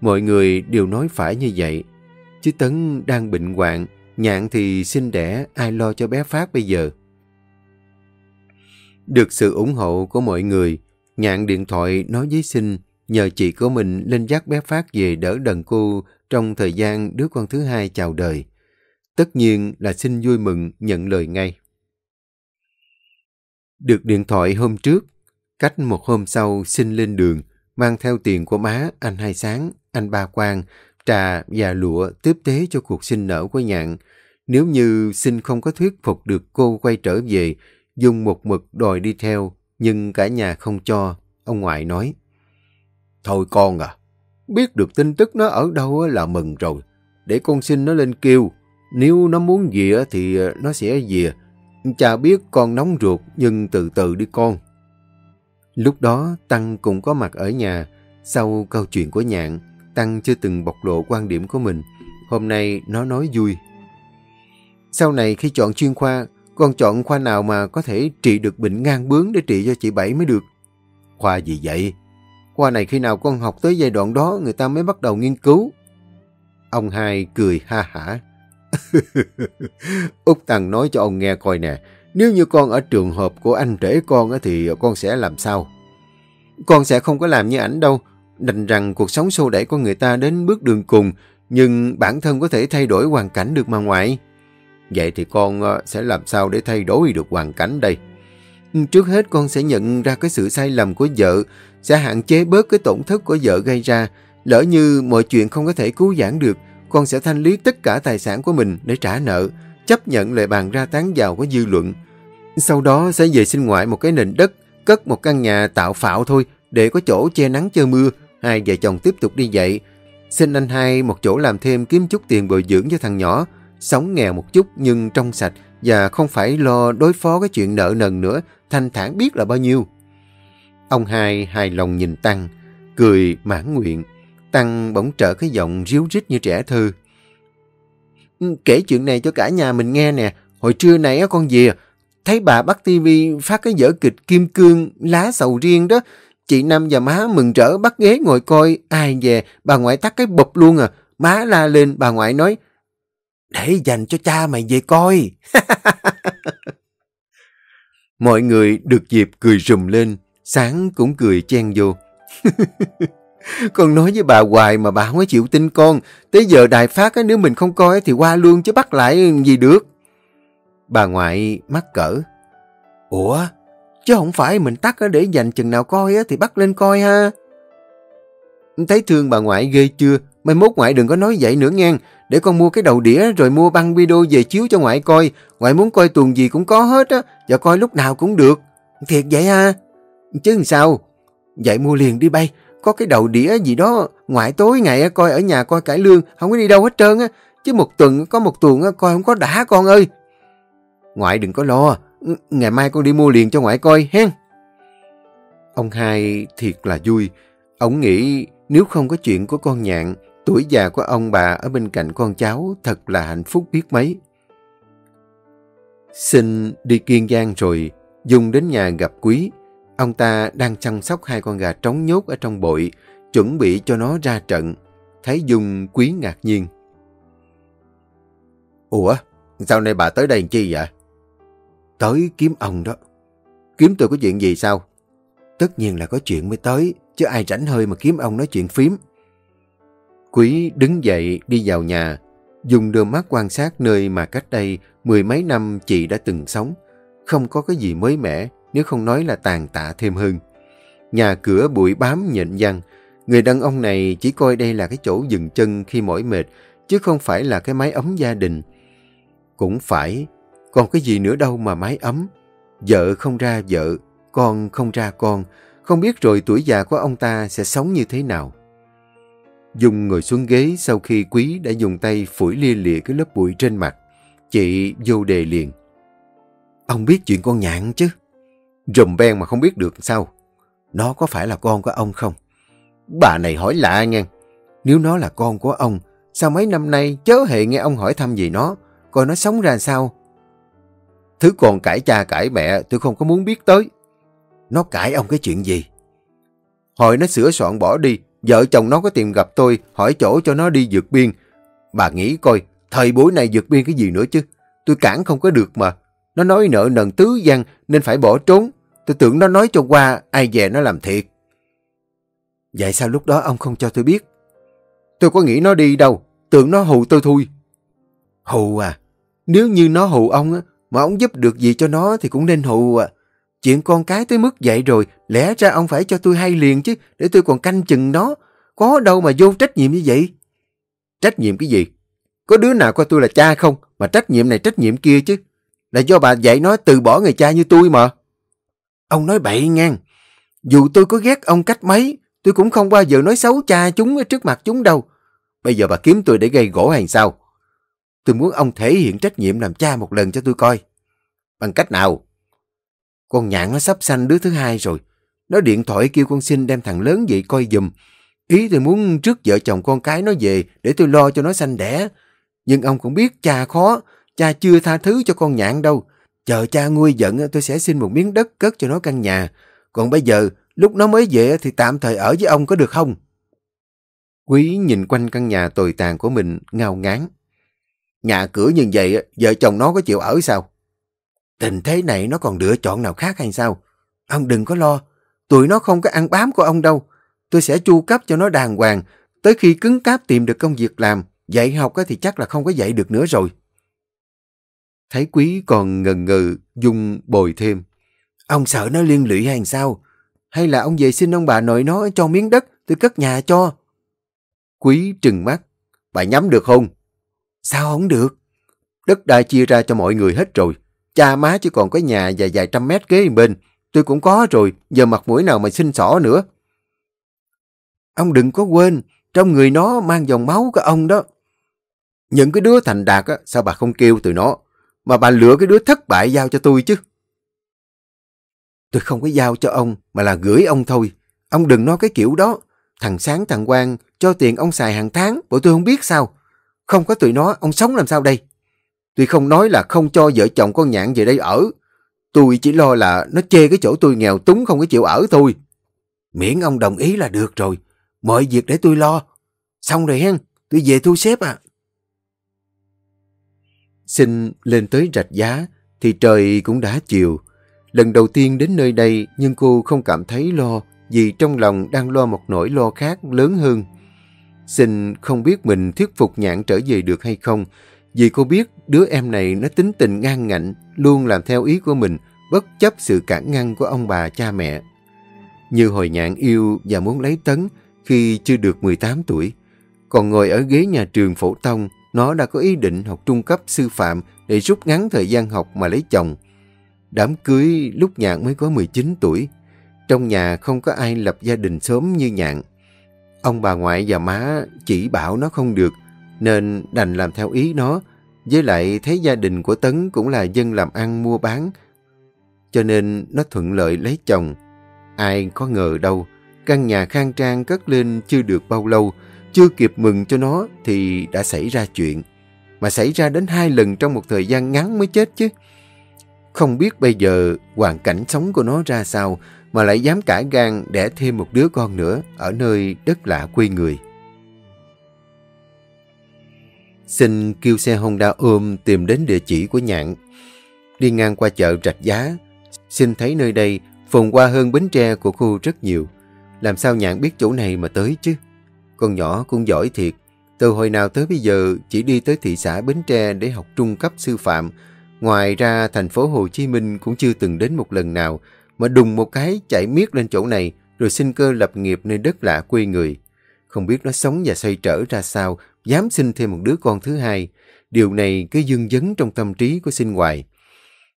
A: Mọi người đều nói phải như vậy. Chứ Tấn đang bệnh hoạn, Nhạn thì sinh đẻ, ai lo cho bé Phát bây giờ? Được sự ủng hộ của mọi người, Nhạn điện thoại nói với Sinh nhờ chị của mình lên dắt bé Phát về đỡ đần cô trong thời gian đứa con thứ hai chào đời. Tất nhiên là xin vui mừng nhận lời ngay. Được điện thoại hôm trước, cách một hôm sau xin lên đường, mang theo tiền của má, anh Hai Sáng, anh Ba Quang trà và lụa tiếp tế cho cuộc sinh nở của nhạn. Nếu như xin không có thuyết phục được cô quay trở về, dùng một mực đòi đi theo, nhưng cả nhà không cho, ông ngoại nói. Thôi con à, biết được tin tức nó ở đâu là mừng rồi. Để con xin nó lên kêu, nếu nó muốn về thì ờ, nó sẽ về. Cha biết con nóng ruột nhưng từ từ đi con. Lúc đó Tăng cũng có mặt ở nhà. Sau câu chuyện của Nhạn, Tăng chưa từng bộc lộ quan điểm của mình. Hôm nay nó nói vui. Sau này khi chọn chuyên khoa, con chọn khoa nào mà có thể trị được bệnh ngang bướng để trị cho chị Bảy mới được. Khoa gì vậy? Qua này khi nào con học tới giai đoạn đó người ta mới bắt đầu nghiên cứu. Ông hai cười ha hả. Úc Tăng nói cho ông nghe coi nè, nếu như con ở trường hợp của anh rể con thì con sẽ làm sao? Con sẽ không có làm như ảnh đâu. Đành rằng cuộc sống xô đẩy con người ta đến bước đường cùng, nhưng bản thân có thể thay đổi hoàn cảnh được mà ngoại. Vậy thì con ờ, sẽ làm sao để thay đổi được hoàn cảnh đây? Trước hết con sẽ nhận ra cái sự sai lầm của vợ, sẽ hạn chế bớt cái tổn thất của vợ gây ra. Lỡ như mọi chuyện không có thể cứu giãn được, con sẽ thanh lý tất cả tài sản của mình để trả nợ, chấp nhận lời bàn ra tán giàu của dư luận. Sau đó sẽ về sinh ngoại một cái nền đất, cất một căn nhà tạo phạo thôi, để có chỗ che nắng che mưa. Hai vợ chồng tiếp tục đi dậy. Xin anh hai một chỗ làm thêm kiếm chút tiền bồi dưỡng cho thằng nhỏ. Sống nghèo một chút nhưng trong sạch và không phải lo đối phó cái chuyện nợ nần nữa, thanh thản biết là bao nhiêu. Ông hai hài lòng nhìn Tăng, cười mãn nguyện. Tăng bỗng trở cái giọng ríu rít như trẻ thơ. Ừ, kể chuyện này cho cả nhà mình nghe nè. Hồi trưa này con về, thấy bà bắt tivi phát cái vở kịch Kim Cương lá sầu riêng đó. Chị Năm và má mừng rỡ bắt ghế ngồi coi. Ai về, bà ngoại tắt cái bụp luôn à. Má la lên, bà ngoại nói, để dành cho cha mày về coi. Mọi người được dịp cười rùm lên, sáng cũng cười chen vô. con nói với bà hoài mà bà không có chịu tin con. Tới giờ đài phát nếu mình không coi thì qua luôn chứ bắt lại gì được. Bà ngoại mắc cỡ. Ủa, chứ không phải mình tắt để dành chừng nào coi thì bắt lên coi ha. Thấy thương bà ngoại ghê chưa? Mai mốt ngoại đừng có nói vậy nữa nghe. Để con mua cái đầu đĩa rồi mua băng video về chiếu cho ngoại coi. Ngoại muốn coi tuần gì cũng có hết á. Và coi lúc nào cũng được. Thiệt vậy ha? Chứ làm sao? Vậy mua liền đi bay. Có cái đầu đĩa gì đó. Ngoại tối ngày coi ở nhà coi cải lương. Không có đi đâu hết trơn á. Chứ một tuần có một tuần coi không có đã con ơi. Ngoại đừng có lo. Ngày mai con đi mua liền cho ngoại coi hen. Ông hai thiệt là vui. Ông nghĩ nếu không có chuyện của con nhạn, tuổi già của ông bà ở bên cạnh con cháu thật là hạnh phúc biết mấy. Xin đi Kiên Giang rồi, Dung đến nhà gặp Quý. Ông ta đang chăm sóc hai con gà trống nhốt ở trong bội, chuẩn bị cho nó ra trận. Thấy Dung Quý ngạc nhiên. Ủa, sao nay bà tới đây chi vậy? Tới kiếm ông đó. Kiếm tôi có chuyện gì sao? Tất nhiên là có chuyện mới tới, chứ ai rảnh hơi mà kiếm ông nói chuyện phím. Quý đứng dậy đi vào nhà, dùng đôi mắt quan sát nơi mà cách đây mười mấy năm chị đã từng sống. Không có cái gì mới mẻ, nếu không nói là tàn tạ thêm hơn. Nhà cửa bụi bám nhện nhăn, người đàn ông này chỉ coi đây là cái chỗ dừng chân khi mỏi mệt, chứ không phải là cái mái ấm gia đình. Cũng phải, còn cái gì nữa đâu mà mái ấm. Vợ không ra vợ, con không ra con, không biết rồi tuổi già của ông ta sẽ sống như thế nào. Dung ngồi xuống ghế sau khi Quý đã dùng tay phủi lia lịa cái lớp bụi trên mặt. Chị vô đề liền. Ông biết chuyện con nhạn chứ? Rùm ben mà không biết được sao? Nó có phải là con của ông không? Bà này hỏi lạ nghe. Nếu nó là con của ông, sao mấy năm nay chớ hề nghe ông hỏi thăm gì nó, coi nó sống ra sao? Thứ còn cãi cha cãi mẹ tôi không có muốn biết tới. Nó cãi ông cái chuyện gì? Hồi nó sửa soạn bỏ đi, vợ chồng nó có tìm gặp tôi, hỏi chỗ cho nó đi vượt biên. Bà nghĩ coi, thời buổi này vượt biên cái gì nữa chứ? Tôi cản không có được mà. Nó nói nợ nần tứ văn nên phải bỏ trốn. Tôi tưởng nó nói cho qua, ai về nó làm thiệt. Vậy sao lúc đó ông không cho tôi biết? Tôi có nghĩ nó đi đâu, tưởng nó hù tôi thôi. Hù à? Nếu như nó hù ông á, mà ông giúp được gì cho nó thì cũng nên hù à. Chuyện con cái tới mức vậy rồi, lẽ ra ông phải cho tôi hay liền chứ, để tôi còn canh chừng nó. Có đâu mà vô trách nhiệm như vậy. Trách nhiệm cái gì? Có đứa nào coi tôi là cha không? Mà trách nhiệm này trách nhiệm kia chứ. Là do bà dạy nó từ bỏ người cha như tôi mà. Ông nói bậy ngang. Dù tôi có ghét ông cách mấy, tôi cũng không bao giờ nói xấu cha chúng ở trước mặt chúng đâu. Bây giờ bà kiếm tôi để gây gỗ hàng sao? Tôi muốn ông thể hiện trách nhiệm làm cha một lần cho tôi coi. Bằng cách nào? Con nhạn nó sắp sanh đứa thứ hai rồi. Nó điện thoại kêu con xin đem thằng lớn về coi giùm. Ý tôi muốn trước vợ chồng con cái nó về để tôi lo cho nó sanh đẻ. Nhưng ông cũng biết cha khó, cha chưa tha thứ cho con nhạn đâu. Chờ cha nguôi giận tôi sẽ xin một miếng đất cất cho nó căn nhà. Còn bây giờ, lúc nó mới về thì tạm thời ở với ông có được không? Quý nhìn quanh căn nhà tồi tàn của mình ngao ngán. Nhà cửa như vậy, vợ chồng nó có chịu ở sao? Tình thế này nó còn lựa chọn nào khác hay sao? Ông đừng có lo, tụi nó không có ăn bám của ông đâu. Tôi sẽ chu cấp cho nó đàng hoàng, tới khi cứng cáp tìm được công việc làm, dạy học thì chắc là không có dạy được nữa rồi. Thấy quý còn ngần ngừ, dung bồi thêm. Ông sợ nó liên lụy hay sao? Hay là ông về xin ông bà nội nó cho miếng đất, tôi cất nhà cho? Quý trừng mắt. Bà nhắm được không? Sao không được? Đất đã chia ra cho mọi người hết rồi. Cha má chỉ còn có nhà dài vài trăm mét kế bên. Tôi cũng có rồi, giờ mặt mũi nào mà xin xỏ nữa. Ông đừng có quên, trong người nó mang dòng máu của ông đó. Những cái đứa thành đạt á, sao bà không kêu tụi nó, mà bà lựa cái đứa thất bại giao cho tôi chứ. Tôi không có giao cho ông, mà là gửi ông thôi. Ông đừng nói cái kiểu đó. Thằng Sáng, thằng Quang cho tiền ông xài hàng tháng, bộ tôi không biết sao. Không có tụi nó, ông sống làm sao đây? Tôi không nói là không cho vợ chồng con nhạn về đây ở. Tôi chỉ lo là nó chê cái chỗ tôi nghèo túng không có chịu ở thôi. Miễn ông đồng ý là được rồi. Mọi việc để tôi lo. Xong rồi hen, tôi về thu xếp à. Xin lên tới rạch giá thì trời cũng đã chiều. Lần đầu tiên đến nơi đây nhưng cô không cảm thấy lo vì trong lòng đang lo một nỗi lo khác lớn hơn. Xin không biết mình thuyết phục nhạn trở về được hay không vì cô biết đứa em này nó tính tình ngang ngạnh luôn làm theo ý của mình bất chấp sự cản ngăn của ông bà cha mẹ. Như hồi nhạn yêu và muốn lấy tấn khi chưa được 18 tuổi. Còn ngồi ở ghế nhà trường phổ thông, nó đã có ý định học trung cấp sư phạm để rút ngắn thời gian học mà lấy chồng. Đám cưới lúc nhạn mới có 19 tuổi. Trong nhà không có ai lập gia đình sớm như nhạn. Ông bà ngoại và má chỉ bảo nó không được, nên đành làm theo ý nó. Với lại thấy gia đình của Tấn cũng là dân làm ăn mua bán, cho nên nó thuận lợi lấy chồng. Ai có ngờ đâu, căn nhà khang trang cất lên chưa được bao lâu, chưa kịp mừng cho nó thì đã xảy ra chuyện. Mà xảy ra đến hai lần trong một thời gian ngắn mới chết chứ. Không biết bây giờ hoàn cảnh sống của nó ra sao mà lại dám cả gan đẻ thêm một đứa con nữa ở nơi đất lạ quê người. Xin kêu xe Honda ôm tìm đến địa chỉ của nhạn. Đi ngang qua chợ Rạch Giá, xin thấy nơi đây phồn qua hơn bến tre của khu rất nhiều. Làm sao nhạn biết chỗ này mà tới chứ? Con nhỏ cũng giỏi thiệt. Từ hồi nào tới bây giờ chỉ đi tới thị xã Bến Tre để học trung cấp sư phạm. Ngoài ra thành phố Hồ Chí Minh cũng chưa từng đến một lần nào mà đùng một cái chạy miết lên chỗ này rồi sinh cơ lập nghiệp nơi đất lạ quê người. Không biết nó sống và xoay trở ra sao, dám sinh thêm một đứa con thứ hai. Điều này cứ dưng dấn trong tâm trí của sinh hoài.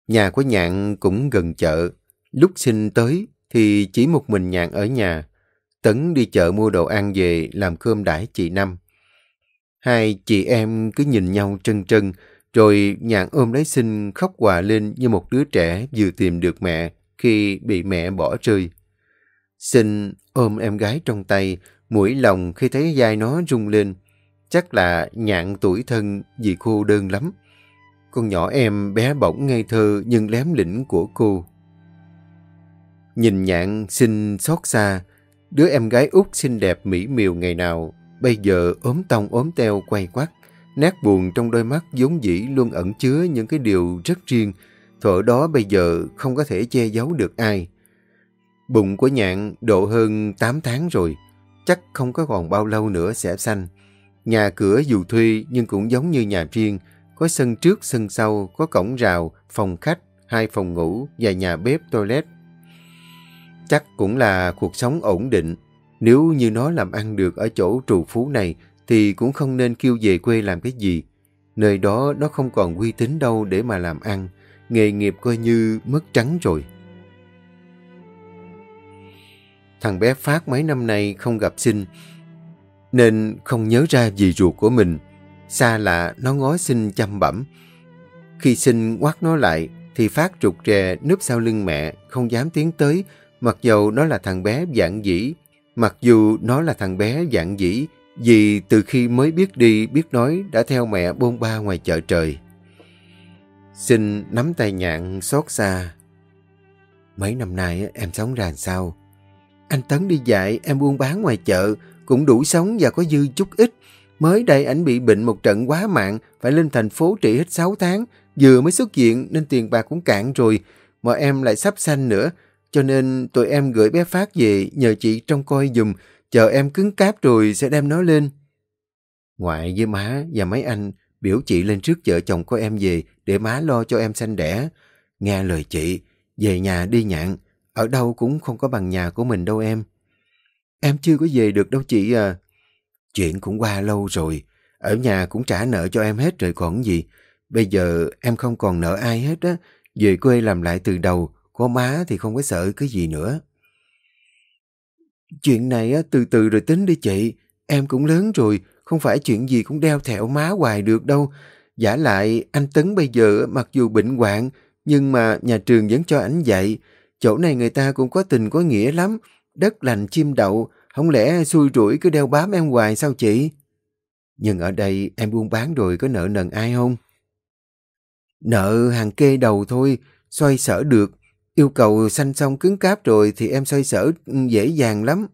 A: Nhà của nhạn cũng gần chợ. Lúc sinh tới thì chỉ một mình nhạn ở nhà. Tấn đi chợ mua đồ ăn về làm cơm đãi chị Năm. Hai chị em cứ nhìn nhau trân trân, rồi nhạn ôm lấy sinh khóc hòa lên như một đứa trẻ vừa tìm được mẹ khi bị mẹ bỏ rơi. Sinh ôm em gái trong tay, mũi lòng khi thấy vai nó rung lên. Chắc là nhạn tuổi thân vì cô đơn lắm. Con nhỏ em bé bỏng ngây thơ nhưng lém lĩnh của cô. Nhìn nhạn xinh xót xa, đứa em gái út xinh đẹp mỹ miều ngày nào, bây giờ ốm tông ốm teo quay quắt. Nét buồn trong đôi mắt vốn dĩ luôn ẩn chứa những cái điều rất riêng, thuở đó bây giờ không có thể che giấu được ai. Bụng của nhạn độ hơn 8 tháng rồi, chắc không có còn bao lâu nữa sẽ xanh. Nhà cửa dù thuê nhưng cũng giống như nhà riêng, có sân trước sân sau, có cổng rào, phòng khách, hai phòng ngủ và nhà bếp toilet. Chắc cũng là cuộc sống ổn định. Nếu như nó làm ăn được ở chỗ trù phú này, thì cũng không nên kêu về quê làm cái gì. Nơi đó nó không còn uy tín đâu để mà làm ăn. Nghề nghiệp coi như mất trắng rồi. Thằng bé Phát mấy năm nay không gặp sinh, nên không nhớ ra gì ruột của mình. Xa lạ nó ngó xin chăm bẩm. Khi xin quát nó lại, thì Phát rụt rè núp sau lưng mẹ, không dám tiến tới, mặc dù nó là thằng bé dạng dĩ. Mặc dù nó là thằng bé dạng dĩ, vì từ khi mới biết đi, biết nói đã theo mẹ bôn ba ngoài chợ trời. Xin nắm tay nhạn xót xa. Mấy năm nay em sống ra sao? Anh Tấn đi dạy, em buôn bán ngoài chợ, cũng đủ sống và có dư chút ít. Mới đây ảnh bị bệnh một trận quá mạng, phải lên thành phố trị hết 6 tháng. Vừa mới xuất viện nên tiền bạc cũng cạn rồi, mà em lại sắp sanh nữa. Cho nên tụi em gửi bé Phát về nhờ chị trông coi dùm, chờ em cứng cáp rồi sẽ đem nó lên. Ngoại với má và mấy anh biểu chị lên trước vợ chồng của em về để má lo cho em sanh đẻ. Nghe lời chị, về nhà đi nhạn, ở đâu cũng không có bằng nhà của mình đâu em. Em chưa có về được đâu chị à. Chuyện cũng qua lâu rồi, ở nhà cũng trả nợ cho em hết rồi còn gì. Bây giờ em không còn nợ ai hết á, về quê làm lại từ đầu, có má thì không có sợ cái gì nữa. Chuyện này á, từ từ rồi tính đi chị, em cũng lớn rồi, không phải chuyện gì cũng đeo thẹo má hoài được đâu. Giả lại, anh Tấn bây giờ mặc dù bệnh hoạn, nhưng mà nhà trường vẫn cho ảnh dạy. Chỗ này người ta cũng có tình có nghĩa lắm. Đất lành chim đậu, không lẽ xui rủi cứ đeo bám em hoài sao chị? Nhưng ở đây em buôn bán rồi có nợ nần ai không? Nợ hàng kê đầu thôi, xoay sở được. Yêu cầu xanh xong cứng cáp rồi thì em xoay sở ừ, dễ dàng lắm.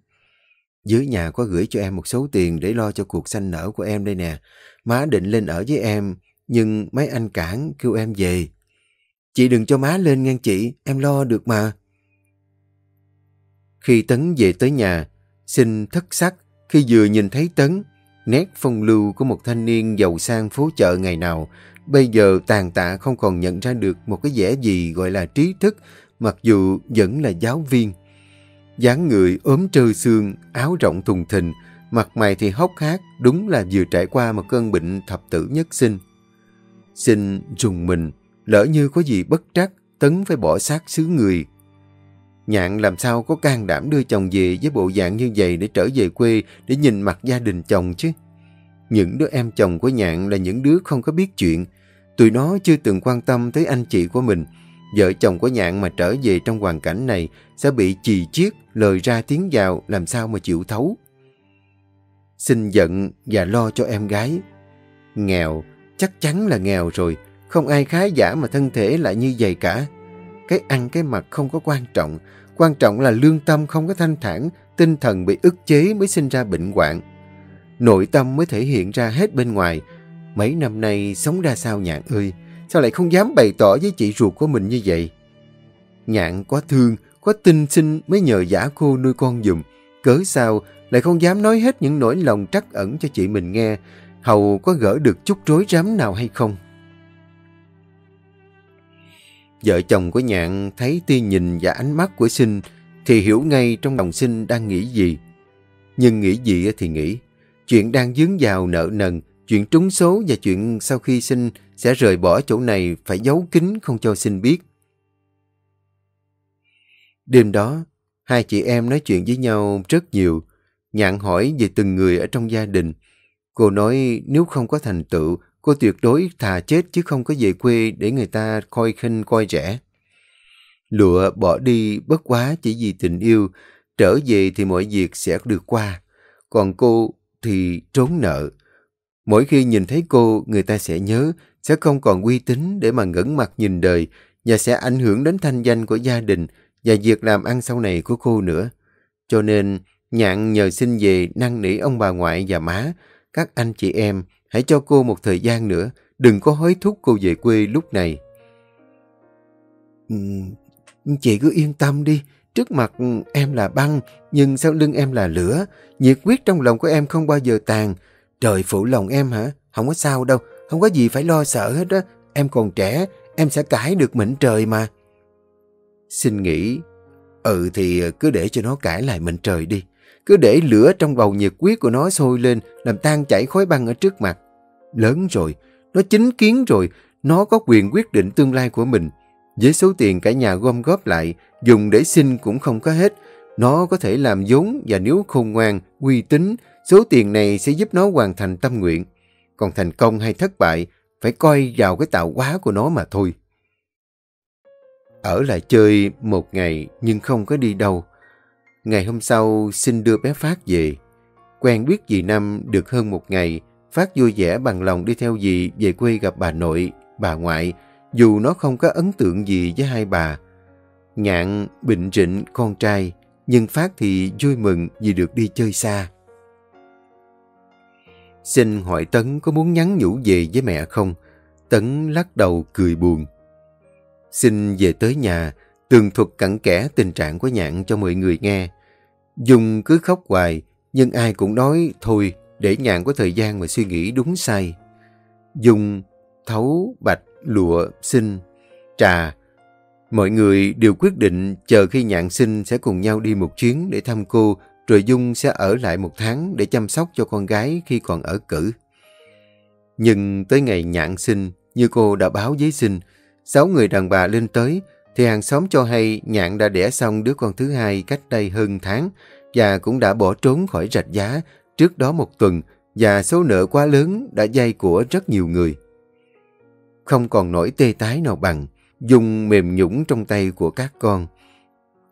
A: Dưới nhà có gửi cho em một số tiền để lo cho cuộc sanh nở của em đây nè. Má định lên ở với em, nhưng mấy anh cản kêu em về. Chị đừng cho má lên ngang chị, em lo được mà. Khi Tấn về tới nhà, xin thất sắc khi vừa nhìn thấy Tấn, nét phong lưu của một thanh niên giàu sang phố chợ ngày nào, bây giờ tàn tạ không còn nhận ra được một cái vẻ gì gọi là trí thức, mặc dù vẫn là giáo viên dáng người ốm trơ xương, áo rộng thùng thình, mặt mày thì hốc hác, đúng là vừa trải qua một cơn bệnh thập tử nhất sinh. Xin rùng mình, lỡ như có gì bất trắc, Tấn phải bỏ xác xứ người. Nhạn làm sao có can đảm đưa chồng về với bộ dạng như vậy để trở về quê để nhìn mặt gia đình chồng chứ. Những đứa em chồng của Nhạn là những đứa không có biết chuyện. Tụi nó chưa từng quan tâm tới anh chị của mình, Vợ chồng của Nhạn mà trở về trong hoàn cảnh này sẽ bị chì chiết, lời ra tiếng vào, làm sao mà chịu thấu. Xin giận và lo cho em gái. Nghèo, chắc chắn là nghèo rồi, không ai khá giả mà thân thể lại như vậy cả. Cái ăn cái mặt không có quan trọng, quan trọng là lương tâm không có thanh thản, tinh thần bị ức chế mới sinh ra bệnh hoạn. Nội tâm mới thể hiện ra hết bên ngoài. Mấy năm nay sống ra sao nhạn ơi, Sao lại không dám bày tỏ với chị ruột của mình như vậy? Nhạn quá thương, quá tinh sinh mới nhờ giả cô nuôi con dùm. Cớ sao lại không dám nói hết những nỗi lòng trắc ẩn cho chị mình nghe, hầu có gỡ được chút rối rắm nào hay không? Vợ chồng của Nhạn thấy tia nhìn và ánh mắt của Sinh thì hiểu ngay trong lòng Sinh đang nghĩ gì. Nhưng nghĩ gì thì nghĩ. Chuyện đang dướng vào nợ nần, chuyện trúng số và chuyện sau khi Sinh sẽ rời bỏ chỗ này phải giấu kín không cho sinh biết. Đêm đó, hai chị em nói chuyện với nhau rất nhiều, nhạn hỏi về từng người ở trong gia đình. Cô nói nếu không có thành tựu, cô tuyệt đối thà chết chứ không có về quê để người ta coi khinh coi rẻ. Lụa bỏ đi bất quá chỉ vì tình yêu, trở về thì mọi việc sẽ được qua. Còn cô thì trốn nợ. Mỗi khi nhìn thấy cô, người ta sẽ nhớ, sẽ không còn uy tín để mà ngẩng mặt nhìn đời và sẽ ảnh hưởng đến thanh danh của gia đình và việc làm ăn sau này của cô nữa. Cho nên, nhạn nhờ xin về năn nỉ ông bà ngoại và má, các anh chị em, hãy cho cô một thời gian nữa, đừng có hối thúc cô về quê lúc này. chị cứ yên tâm đi, trước mặt em là băng, nhưng sau lưng em là lửa, nhiệt quyết trong lòng của em không bao giờ tàn. Trời phụ lòng em hả? Không có sao đâu, không có gì phải lo sợ hết á. Em còn trẻ, em sẽ cãi được mệnh trời mà. Xin nghĩ, ừ thì cứ để cho nó cãi lại mệnh trời đi. cứ để lửa trong bầu nhiệt quyết của nó sôi lên, làm tan chảy khói băng ở trước mặt. Lớn rồi, nó chính kiến rồi, nó có quyền quyết định tương lai của mình. Với số tiền cả nhà gom góp lại, dùng để xin cũng không có hết. Nó có thể làm vốn và nếu khôn ngoan, uy tín, số tiền này sẽ giúp nó hoàn thành tâm nguyện. Còn thành công hay thất bại, phải coi vào cái tạo hóa của nó mà thôi. Ở lại chơi một ngày nhưng không có đi đâu. Ngày hôm sau xin đưa bé Phát về. Quen biết dì Năm được hơn một ngày, Phát vui vẻ bằng lòng đi theo dì về quê gặp bà nội, bà ngoại, dù nó không có ấn tượng gì với hai bà. Nhạn, Bình Trịnh, con trai, nhưng Phát thì vui mừng vì được đi chơi xa. Xin hỏi Tấn có muốn nhắn nhủ về với mẹ không? Tấn lắc đầu cười buồn. Xin về tới nhà, tường thuật cặn kẽ tình trạng của Nhạn cho mọi người nghe. Dung cứ khóc hoài, nhưng ai cũng nói thôi để Nhạn có thời gian mà suy nghĩ đúng sai. Dung, Thấu, Bạch, Lụa, Sinh, Trà, mọi người đều quyết định chờ khi Nhạn sinh sẽ cùng nhau đi một chuyến để thăm cô, rồi Dung sẽ ở lại một tháng để chăm sóc cho con gái khi còn ở cử. Nhưng tới ngày Nhạn sinh, như cô đã báo giấy Sinh, sáu người đàn bà lên tới, thì hàng xóm cho hay Nhạn đã đẻ xong đứa con thứ hai cách đây hơn tháng và cũng đã bỏ trốn khỏi rạch giá trước đó một tuần và số nợ quá lớn đã dây của rất nhiều người. Không còn nổi tê tái nào bằng, dùng mềm nhũng trong tay của các con.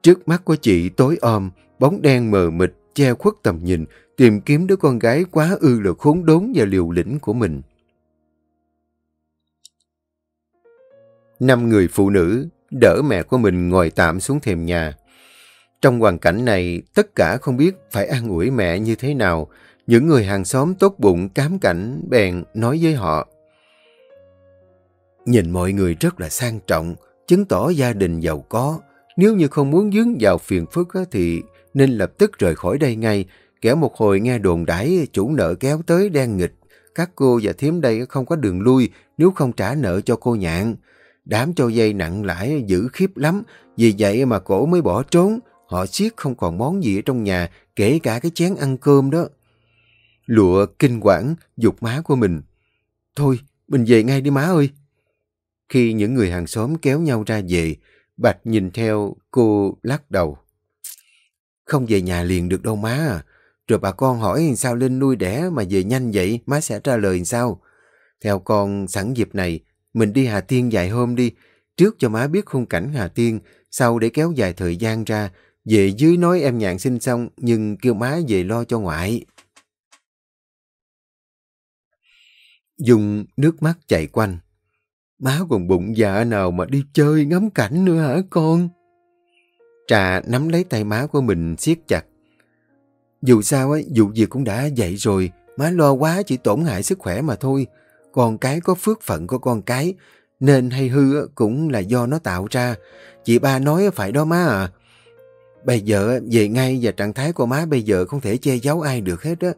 A: Trước mắt của chị tối om, bóng đen mờ mịt, che khuất tầm nhìn, tìm kiếm đứa con gái quá ư là khốn đốn và liều lĩnh của mình. Năm người phụ nữ đỡ mẹ của mình ngồi tạm xuống thềm nhà. Trong hoàn cảnh này, tất cả không biết phải an ủi mẹ như thế nào. Những người hàng xóm tốt bụng cám cảnh bèn nói với họ. Nhìn mọi người rất là sang trọng, chứng tỏ gia đình giàu có. Nếu như không muốn dướng vào phiền phức thì nên lập tức rời khỏi đây ngay. Kẻ một hồi nghe đồn đãi chủ nợ kéo tới đen nghịch. Các cô và thím đây không có đường lui nếu không trả nợ cho cô nhạn. Đám cho dây nặng lãi dữ khiếp lắm, vì vậy mà cổ mới bỏ trốn. Họ siết không còn món gì ở trong nhà, kể cả cái chén ăn cơm đó. Lụa kinh quản, dục má của mình. Thôi, mình về ngay đi má ơi. Khi những người hàng xóm kéo nhau ra về, Bạch nhìn theo, cô lắc đầu. Không về nhà liền được đâu má à. Rồi bà con hỏi sao Linh nuôi đẻ mà về nhanh vậy, má sẽ trả lời sao? Theo con, sẵn dịp này, mình đi Hà Tiên vài hôm đi, trước cho má biết khung cảnh Hà Tiên, sau để kéo dài thời gian ra, về dưới nói em nhạn sinh xong, nhưng kêu má về lo cho ngoại. Dùng nước mắt chạy quanh. Má còn bụng dạ nào mà đi chơi ngắm cảnh nữa hả con? Trà nắm lấy tay má của mình siết chặt. Dù sao, ấy, dù gì cũng đã dậy rồi, má lo quá chỉ tổn hại sức khỏe mà thôi. Con cái có phước phận của con cái, nên hay hư cũng là do nó tạo ra. Chị ba nói phải đó má à. Bây giờ về ngay và trạng thái của má bây giờ không thể che giấu ai được hết á.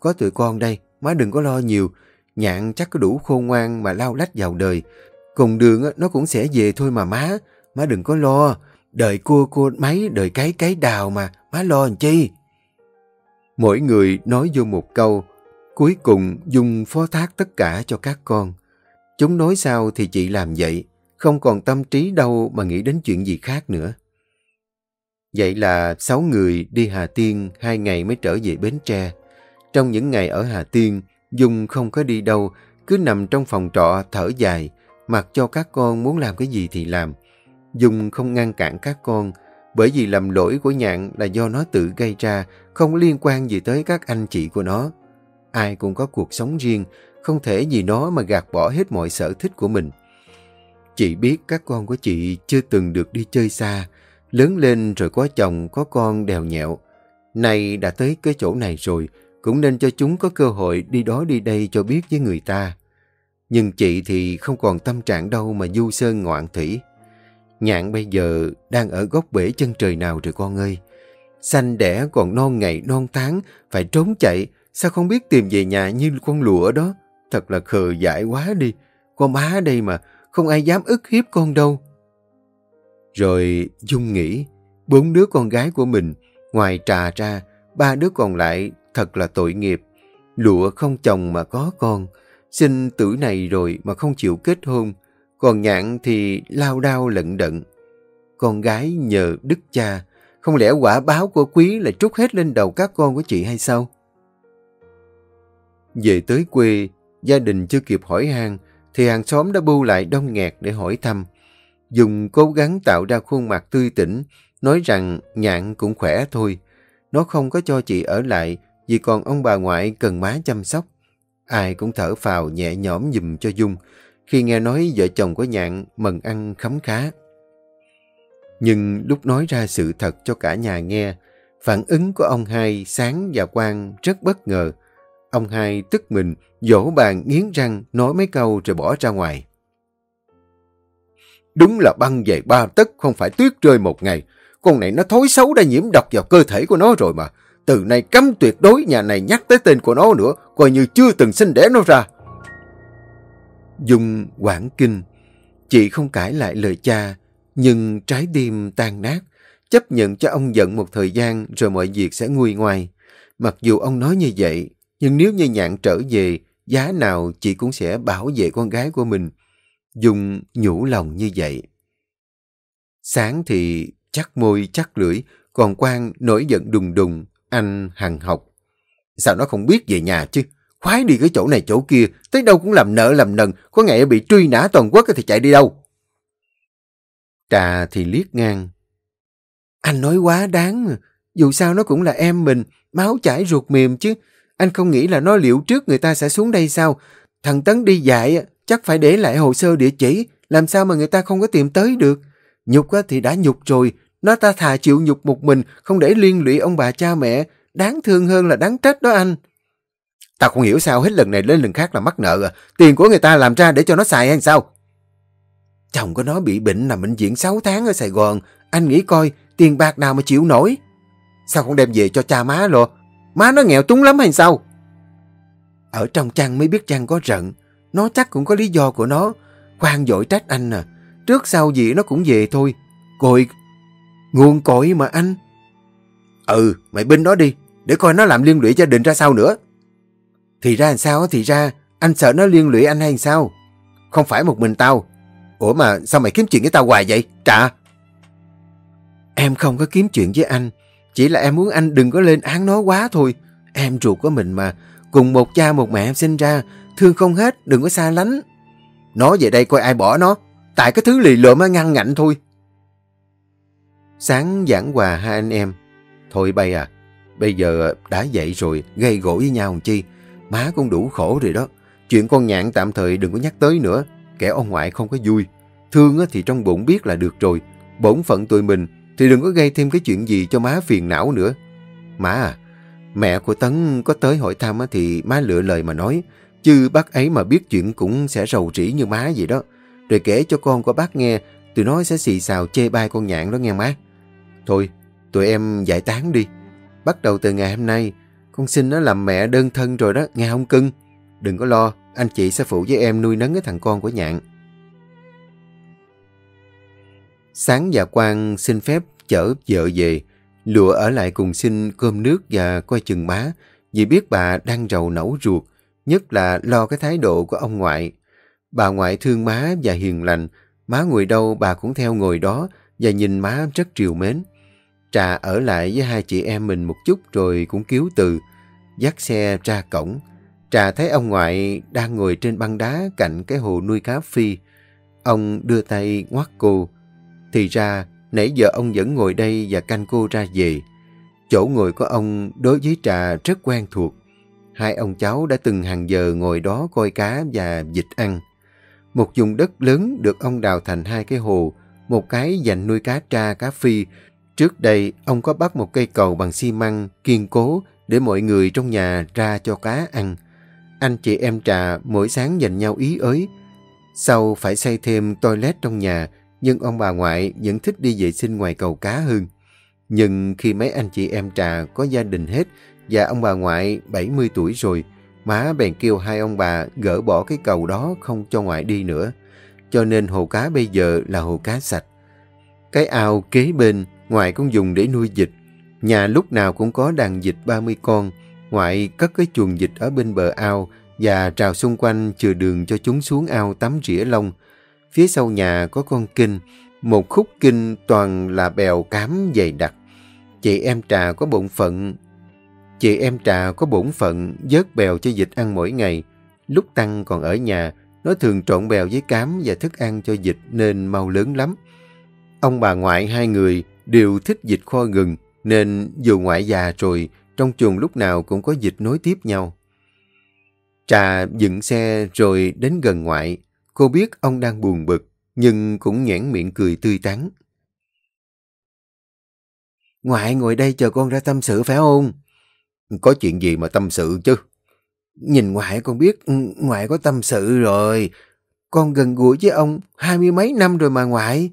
A: Có tụi con đây, má đừng có lo nhiều. Nhạn chắc có đủ khôn ngoan mà lao lách vào đời. Cùng đường nó cũng sẽ về thôi mà má. Má đừng có lo. Đời cua cua máy, đời cái cái đào mà. Má lo làm chi? Mỗi người nói vô một câu, Cuối cùng dùng phó thác tất cả cho các con. Chúng nói sao thì chị làm vậy, không còn tâm trí đâu mà nghĩ đến chuyện gì khác nữa. Vậy là sáu người đi Hà Tiên hai ngày mới trở về Bến Tre. Trong những ngày ở Hà Tiên, Dung không có đi đâu, cứ nằm trong phòng trọ thở dài, mặc cho các con muốn làm cái gì thì làm. Dung không ngăn cản các con, bởi vì lầm lỗi của nhạn là do nó tự gây ra, không liên quan gì tới các anh chị của nó. Ai cũng có cuộc sống riêng, không thể vì nó mà gạt bỏ hết mọi sở thích của mình. Chị biết các con của chị chưa từng được đi chơi xa, lớn lên rồi có chồng, có con đèo nhẹo. Nay đã tới cái chỗ này rồi, cũng nên cho chúng có cơ hội đi đó đi đây cho biết với người ta. Nhưng chị thì không còn tâm trạng đâu mà du sơn ngoạn thủy. Nhạn bây giờ đang ở góc bể chân trời nào rồi con ơi. Xanh đẻ còn non ngày non tháng, phải trốn chạy, Sao không biết tìm về nhà như con lụa đó? Thật là khờ dại quá đi. Con má đây mà, không ai dám ức hiếp con đâu. Rồi Dung nghĩ, bốn đứa con gái của mình, ngoài trà ra, ba đứa còn lại thật là tội nghiệp. Lụa không chồng mà có con, sinh tử này rồi mà không chịu kết hôn, còn nhạn thì lao đao lận đận. Con gái nhờ đức cha, không lẽ quả báo của quý lại trút hết lên đầu các con của chị hay sao? Về tới quê, gia đình chưa kịp hỏi hàng thì hàng xóm đã bu lại đông nghẹt để hỏi thăm. Dùng cố gắng tạo ra khuôn mặt tươi tỉnh, nói rằng nhạn cũng khỏe thôi. Nó không có cho chị ở lại vì còn ông bà ngoại cần má chăm sóc. Ai cũng thở phào nhẹ nhõm dùm cho Dung khi nghe nói vợ chồng của nhạn mần ăn khấm khá. Nhưng lúc nói ra sự thật cho cả nhà nghe, phản ứng của ông hai Sáng và Quang rất bất ngờ. Ông hai tức mình, dỗ bàn nghiến răng, nói mấy câu rồi bỏ ra ngoài. Đúng là băng về ba tấc không phải tuyết rơi một ngày. Con này nó thối xấu đã nhiễm độc vào cơ thể của nó rồi mà. Từ nay cấm tuyệt đối nhà này nhắc tới tên của nó nữa, coi như chưa từng sinh đẻ nó ra. Dung quảng kinh, chị không cãi lại lời cha, nhưng trái tim tan nát, chấp nhận cho ông giận một thời gian rồi mọi việc sẽ nguôi ngoai. Mặc dù ông nói như vậy, nhưng nếu như nhạn trở về, giá nào chị cũng sẽ bảo vệ con gái của mình. Dung nhủ lòng như vậy. Sáng thì chắc môi chắc lưỡi, còn Quang nổi giận đùng đùng, anh hằng học. Sao nó không biết về nhà chứ? Khoái đi cái chỗ này chỗ kia, tới đâu cũng làm nợ làm nần, có ngày bị truy nã toàn quốc thì chạy đi đâu. Trà thì liếc ngang. Anh nói quá đáng, dù sao nó cũng là em mình, máu chảy ruột mềm chứ. Anh không nghĩ là nó liệu trước người ta sẽ xuống đây sao? Thằng Tấn đi dạy, chắc phải để lại hồ sơ địa chỉ, làm sao mà người ta không có tìm tới được. Nhục thì đã nhục rồi, nó ta thà chịu nhục một mình, không để liên lụy ông bà cha mẹ. Đáng thương hơn là đáng trách đó anh. Tao không hiểu sao hết lần này lên lần khác là mắc nợ à. Tiền của người ta làm ra để cho nó xài hay sao? Chồng của nó bị bệnh nằm bệnh viện 6 tháng ở Sài Gòn. Anh nghĩ coi tiền bạc nào mà chịu nổi. Sao không đem về cho cha má lo? Má nó nghèo túng lắm hay sao? Ở trong chăn mới biết chăn có rận. Nó chắc cũng có lý do của nó. Khoan dội trách anh à. Trước sau gì nó cũng về thôi. Cội, nguồn cội mà anh. Ừ, mày binh nó đi. Để coi nó làm liên lụy gia đình ra sao nữa. Thì ra làm sao thì ra, anh sợ nó liên lụy anh hay sao? Không phải một mình tao. Ủa mà sao mày kiếm chuyện với tao hoài vậy? trả Em không có kiếm chuyện với anh. Chỉ là em muốn anh đừng có lên án nó quá thôi. Em ruột của mình mà. Cùng một cha một mẹ em sinh ra. Thương không hết, đừng có xa lánh. Nó về đây coi ai bỏ nó. Tại cái thứ lì lượm ngăn ngạnh thôi. Sáng giảng hòa hai anh em. Thôi bay à, bây giờ đã dậy rồi, gây gỗ với nhau chi. Má con đủ khổ rồi đó. Chuyện con nhạn tạm thời đừng có nhắc tới nữa. Kẻ ông ngoại không có vui. Thương thì trong bụng biết là được rồi. Bổn phận tụi mình thì đừng có gây thêm cái chuyện gì cho má phiền não nữa. Má à, mẹ của Tấn có tới hỏi thăm thì má lựa lời mà nói. Chứ bác ấy mà biết chuyện cũng sẽ rầu rĩ như má vậy đó. Rồi kể cho con của bác nghe, tụi nó sẽ xì xào chê bai con nhạn đó nghe má. Thôi, tụi em giải tán đi. Bắt đầu từ ngày hôm nay, con xin nó làm mẹ đơn thân rồi đó, nghe không cưng? Đừng có lo, anh chị sẽ phụ với em nuôi nấng cái thằng con của nhạn. Sáng và Quang xin phép chở vợ về, lụa ở lại cùng xin cơm nước và coi chừng má, vì biết bà đang rầu nấu ruột, nhất là lo cái thái độ của ông ngoại. Bà ngoại thương má và hiền lành, má ngồi đâu bà cũng theo ngồi đó và nhìn má rất triều mến. Trà ở lại với hai chị em mình một chút rồi cũng cứu từ, dắt xe ra cổng. Trà thấy ông ngoại đang ngồi trên băng đá cạnh cái hồ nuôi cá phi. Ông đưa tay ngoắt cô. Thì ra, nãy giờ ông vẫn ngồi đây và canh cô ra về. Chỗ ngồi của ông đối với Trà rất quen thuộc. Hai ông cháu đã từng hàng giờ ngồi đó coi cá và vịt ăn. Một vùng đất lớn được ông đào thành hai cái hồ, một cái dành nuôi cá tra, cá phi. Trước đây, ông có bắt một cây cầu bằng xi măng kiên cố để mọi người trong nhà ra cho cá ăn. Anh chị em trà mỗi sáng dành nhau ý ới. Sau phải xây thêm toilet trong nhà, nhưng ông bà ngoại vẫn thích đi vệ sinh ngoài cầu cá hơn. Nhưng khi mấy anh chị em trà có gia đình hết và ông bà ngoại 70 tuổi rồi, má bèn kêu hai ông bà gỡ bỏ cái cầu đó không cho ngoại đi nữa. Cho nên hồ cá bây giờ là hồ cá sạch. Cái ao kế bên, ngoại cũng dùng để nuôi vịt. Nhà lúc nào cũng có đàn vịt 30 con, ngoại cất cái chuồng vịt ở bên bờ ao và trào xung quanh chừa đường cho chúng xuống ao tắm rỉa lông. Phía sau nhà có con kinh, một khúc kinh toàn là bèo cám dày đặc. Chị em trà có bụng phận Chị em trà có bổn phận vớt bèo cho dịch ăn mỗi ngày. Lúc Tăng còn ở nhà, nó thường trộn bèo với cám và thức ăn cho dịch nên mau lớn lắm. Ông bà ngoại hai người đều thích dịch kho gừng, nên dù ngoại già rồi, trong chuồng lúc nào cũng có dịch nối tiếp nhau. Trà dựng xe rồi đến gần ngoại. Cô biết ông đang buồn bực, nhưng cũng nhãn miệng cười tươi tắn. Ngoại ngồi đây chờ con ra tâm sự phải không? Có chuyện gì mà tâm sự chứ? Nhìn ngoại con biết ừ, ngoại có tâm sự rồi. Con gần gũi với ông hai mươi mấy năm rồi mà ngoại.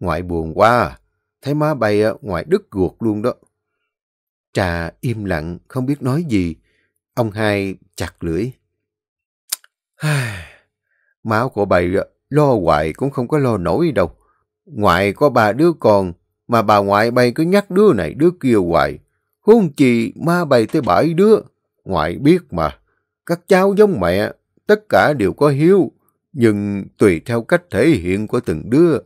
A: Ngoại buồn quá. À. Thấy má bay ngoại đứt ruột luôn đó. Trà im lặng, không biết nói gì. Ông hai chặt lưỡi. Máu của bầy lo hoài cũng không có lo nổi đâu. Ngoại có ba đứa con, mà bà ngoại bay cứ nhắc đứa này đứa kia hoài. Huống chi ma bày tới bảy đứa. Ngoại biết mà, các cháu giống mẹ, tất cả đều có hiếu, nhưng tùy theo cách thể hiện của từng đứa.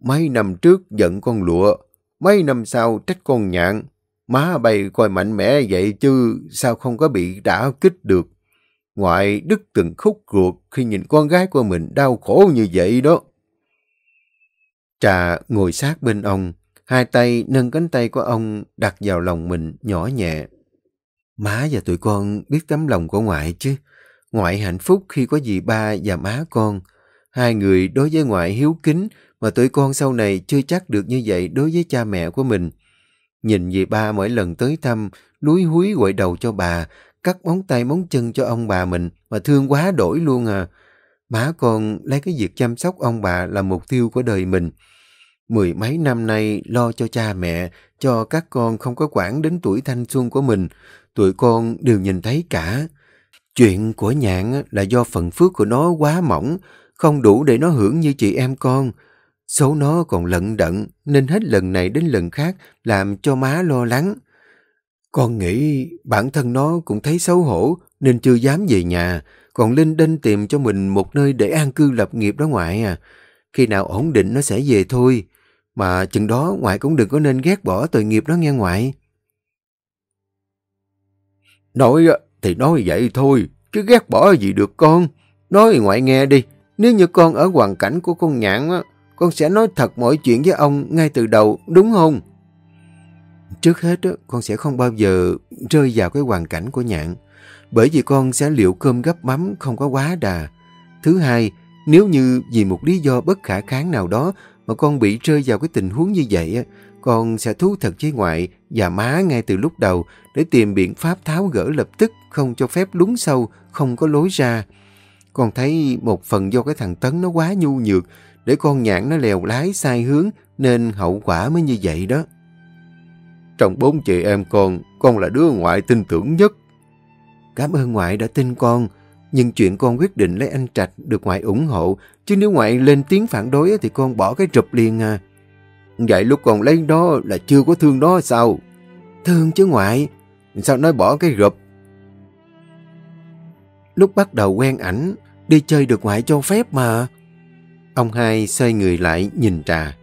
A: Mấy năm trước giận con lụa, mấy năm sau trách con nhạn. Má bày coi mạnh mẽ vậy chứ sao không có bị đả kích được. Ngoại đứt từng khúc ruột khi nhìn con gái của mình đau khổ như vậy đó. Trà ngồi sát bên ông, Hai tay nâng cánh tay của ông đặt vào lòng mình nhỏ nhẹ. Má và tụi con biết tấm lòng của ngoại chứ. Ngoại hạnh phúc khi có dì ba và má con. Hai người đối với ngoại hiếu kính mà tụi con sau này chưa chắc được như vậy đối với cha mẹ của mình. Nhìn dì ba mỗi lần tới thăm, lúi húi gội đầu cho bà, cắt móng tay móng chân cho ông bà mình mà thương quá đổi luôn à. Má con lấy cái việc chăm sóc ông bà là mục tiêu của đời mình. Mười mấy năm nay lo cho cha mẹ, cho các con không có quản đến tuổi thanh xuân của mình, tụi con đều nhìn thấy cả. Chuyện của nhạn là do phần phước của nó quá mỏng, không đủ để nó hưởng như chị em con. Số nó còn lận đận, nên hết lần này đến lần khác làm cho má lo lắng. Con nghĩ bản thân nó cũng thấy xấu hổ nên chưa dám về nhà, còn Linh đinh tìm cho mình một nơi để an cư lập nghiệp đó ngoại à. Khi nào ổn định nó sẽ về thôi. Mà chừng đó ngoại cũng đừng có nên ghét bỏ tội nghiệp đó nghe ngoại. Nói thì nói vậy thôi, chứ ghét bỏ gì được con. Nói ngoại nghe đi, nếu như con ở hoàn cảnh của con nhạn, con sẽ nói thật mọi chuyện với ông ngay từ đầu, đúng không? Trước hết, con sẽ không bao giờ rơi vào cái hoàn cảnh của nhạn, bởi vì con sẽ liệu cơm gấp mắm không có quá đà. Thứ hai, nếu như vì một lý do bất khả kháng nào đó mà con bị rơi vào cái tình huống như vậy, con sẽ thú thật với ngoại và má ngay từ lúc đầu để tìm biện pháp tháo gỡ lập tức, không cho phép lún sâu, không có lối ra. Con thấy một phần do cái thằng Tấn nó quá nhu nhược, để con nhãn nó lèo lái sai hướng, nên hậu quả mới như vậy đó. Trong bốn chị em con, con là đứa ngoại tin tưởng nhất. Cảm ơn ngoại đã tin con, nhưng chuyện con quyết định lấy anh Trạch được ngoại ủng hộ, chứ nếu ngoại lên tiếng phản đối thì con bỏ cái rụp liền à. Vậy lúc còn lấy đó là chưa có thương đó sao? Thương chứ ngoại, sao nói bỏ cái rụp? Lúc bắt đầu quen ảnh, đi chơi được ngoại cho phép mà. Ông hai xoay người lại nhìn trà.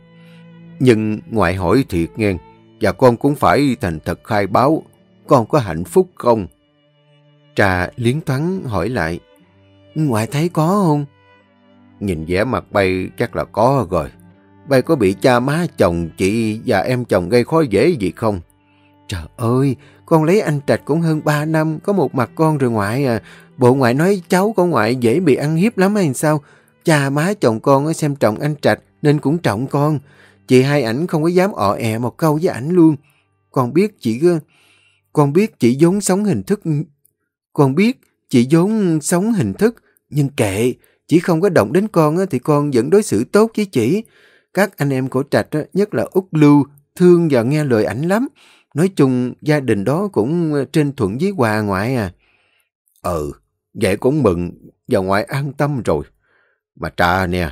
A: Nhưng ngoại hỏi thiệt nghe, và con cũng phải thành thật khai báo, con có hạnh phúc không? Trà liến thoáng hỏi lại. Ngoại thấy có không? Nhìn vẻ mặt bay chắc là có rồi. Bay có bị cha má chồng chị và em chồng gây khó dễ gì không? Trời ơi, con lấy anh Trạch cũng hơn 3 năm, có một mặt con rồi ngoại à. Bộ ngoại nói cháu con ngoại dễ bị ăn hiếp lắm hay sao? Cha má chồng con xem trọng anh Trạch nên cũng trọng con. Chị hai ảnh không có dám ọ ẹ một câu với ảnh luôn. Con biết chị con biết chị vốn sống hình thức con biết chị vốn sống hình thức, nhưng kệ, chỉ không có động đến con thì con vẫn đối xử tốt với chị. Các anh em của Trạch, nhất là Úc Lưu, thương và nghe lời ảnh lắm. Nói chung, gia đình đó cũng ờ, trên thuận với Hòa ngoại à. Ừ, vậy cũng mừng, và ngoại an tâm rồi. Mà trà nè,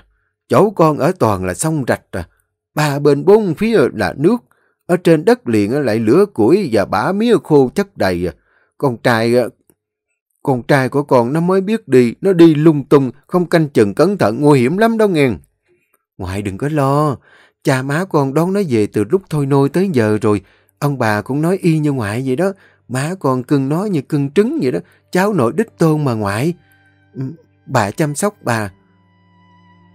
A: chỗ con ở toàn là sông rạch à. Ba bên bốn phía là nước. Ở trên đất liền lại lửa củi và bã mía khô chất đầy. À. Con trai con trai của con nó mới biết đi, nó đi lung tung, không canh chừng cẩn thận, nguy hiểm lắm đó nghe. Ngoại đừng có lo, cha má con đón nó về từ lúc thôi nôi tới giờ rồi. Ông bà cũng nói y như ngoại vậy đó, má con cưng nó như cưng trứng vậy đó, cháu nội đích tôn mà ngoại. Ừ, bà chăm sóc bà.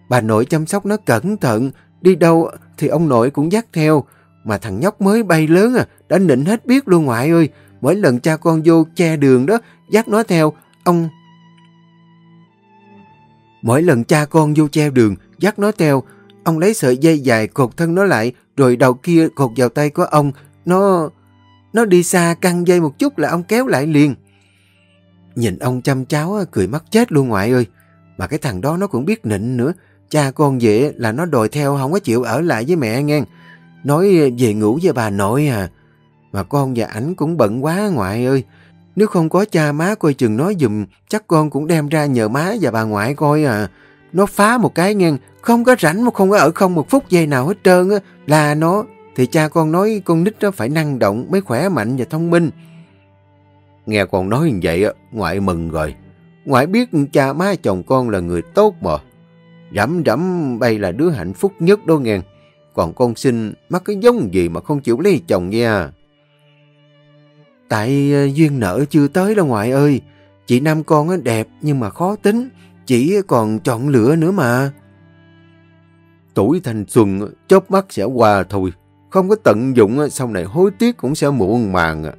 A: Bà nội chăm sóc nó cẩn thận, đi đâu thì ông nội cũng dắt theo. Mà thằng nhóc mới bay lớn à, đã nịnh hết biết luôn ngoại ơi. Mỗi lần cha con vô che đường đó, dắt nó theo, ông... Mỗi lần cha con vô che đường, dắt nó theo, ông lấy sợi dây dài cột thân nó lại, rồi đầu kia cột vào tay của ông. Nó... nó đi xa căng dây một chút là ông kéo lại liền. Nhìn ông chăm cháu cười mắt chết luôn ngoại ơi. Mà cái thằng đó nó cũng biết nịnh nữa. Cha con về là nó đòi theo không có chịu ở lại với mẹ nghe. Nói về ngủ với bà nội à. Mà con và ảnh cũng bận quá ngoại ơi. Nếu không có cha má coi chừng nói dùm, chắc con cũng đem ra nhờ má và bà ngoại coi à. Nó phá một cái ngang, không có rảnh mà không có ở không một phút giây nào hết trơn á. Là nó, thì cha con nói con nít nó phải năng động, mới khỏe mạnh và thông minh. Nghe con nói như vậy, ngoại mừng rồi. Ngoại biết cha má chồng con là người tốt mà. Rắm rắm bay là đứa hạnh phúc nhất đó nghe. Còn con xin mắc cái giống gì mà không chịu lấy chồng nha. Tại ờ, duyên nợ chưa tới đâu ngoại ơi. Chị nam con đẹp nhưng mà khó tính. Chỉ còn chọn lựa nữa mà. Tuổi thanh xuân chớp mắt sẽ qua thôi. Không có tận dụng sau này hối tiếc cũng sẽ muộn màng. À.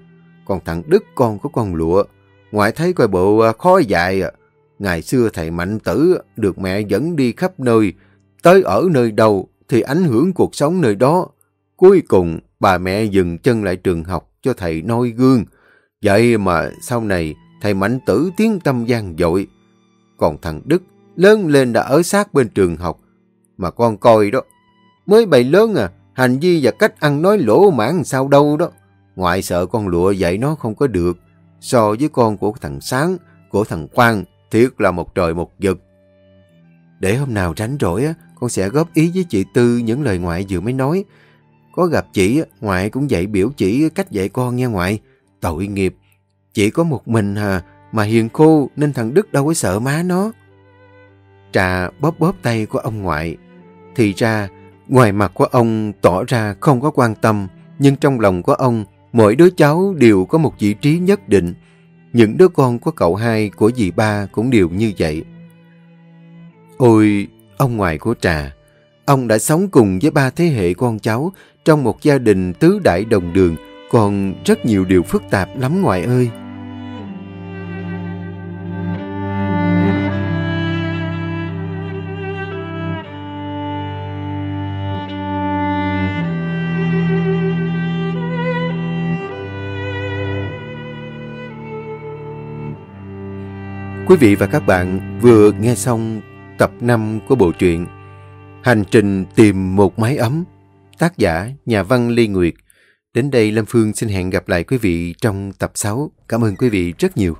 A: Còn thằng Đức con có con lụa. Ngoại thấy coi bộ à, khó dại. À. Ngày xưa thầy Mạnh Tử được mẹ dẫn đi khắp nơi. Tới ở nơi đâu thì ảnh hưởng cuộc sống nơi đó. Cuối cùng, bà mẹ dừng chân lại trường học cho thầy noi gương. Vậy mà sau này thầy Mạnh Tử tiếng tâm gian dội. Còn thằng Đức lớn lên đã ở sát bên trường học. Mà con coi đó, mới bày lớn à, hành vi và cách ăn nói lỗ mãn sao đâu đó. Ngoại sợ con lụa dạy nó không có được. So với con của thằng Sáng, của thằng Quang, thiệt là một trời một vực. Để hôm nào rảnh rỗi, con sẽ góp ý với chị Tư những lời ngoại vừa mới nói. Có gặp chị, ngoại cũng dạy biểu chỉ cách dạy con nha ngoại. Tội nghiệp, chỉ có một mình hà, mà hiền khô nên thằng Đức đâu có sợ má nó. Trà bóp bóp tay của ông ngoại. Thì ra, ngoài mặt của ông tỏ ra không có quan tâm, nhưng trong lòng của ông, mỗi đứa cháu đều có một vị trí nhất định. Những đứa con của cậu hai, của dì ba cũng đều như vậy. Ôi, ông ngoại của Trà, ông đã sống cùng với ba thế hệ con cháu trong một gia đình tứ đại đồng đường, còn rất nhiều điều phức tạp lắm ngoại ơi. Quý vị và các bạn vừa nghe xong tập 5 của bộ truyện Hành trình tìm một mái ấm, tác giả nhà văn Lê Nguyệt. Đến đây Lâm Phương xin hẹn gặp lại quý vị trong tập 6. Cảm ơn quý vị rất nhiều.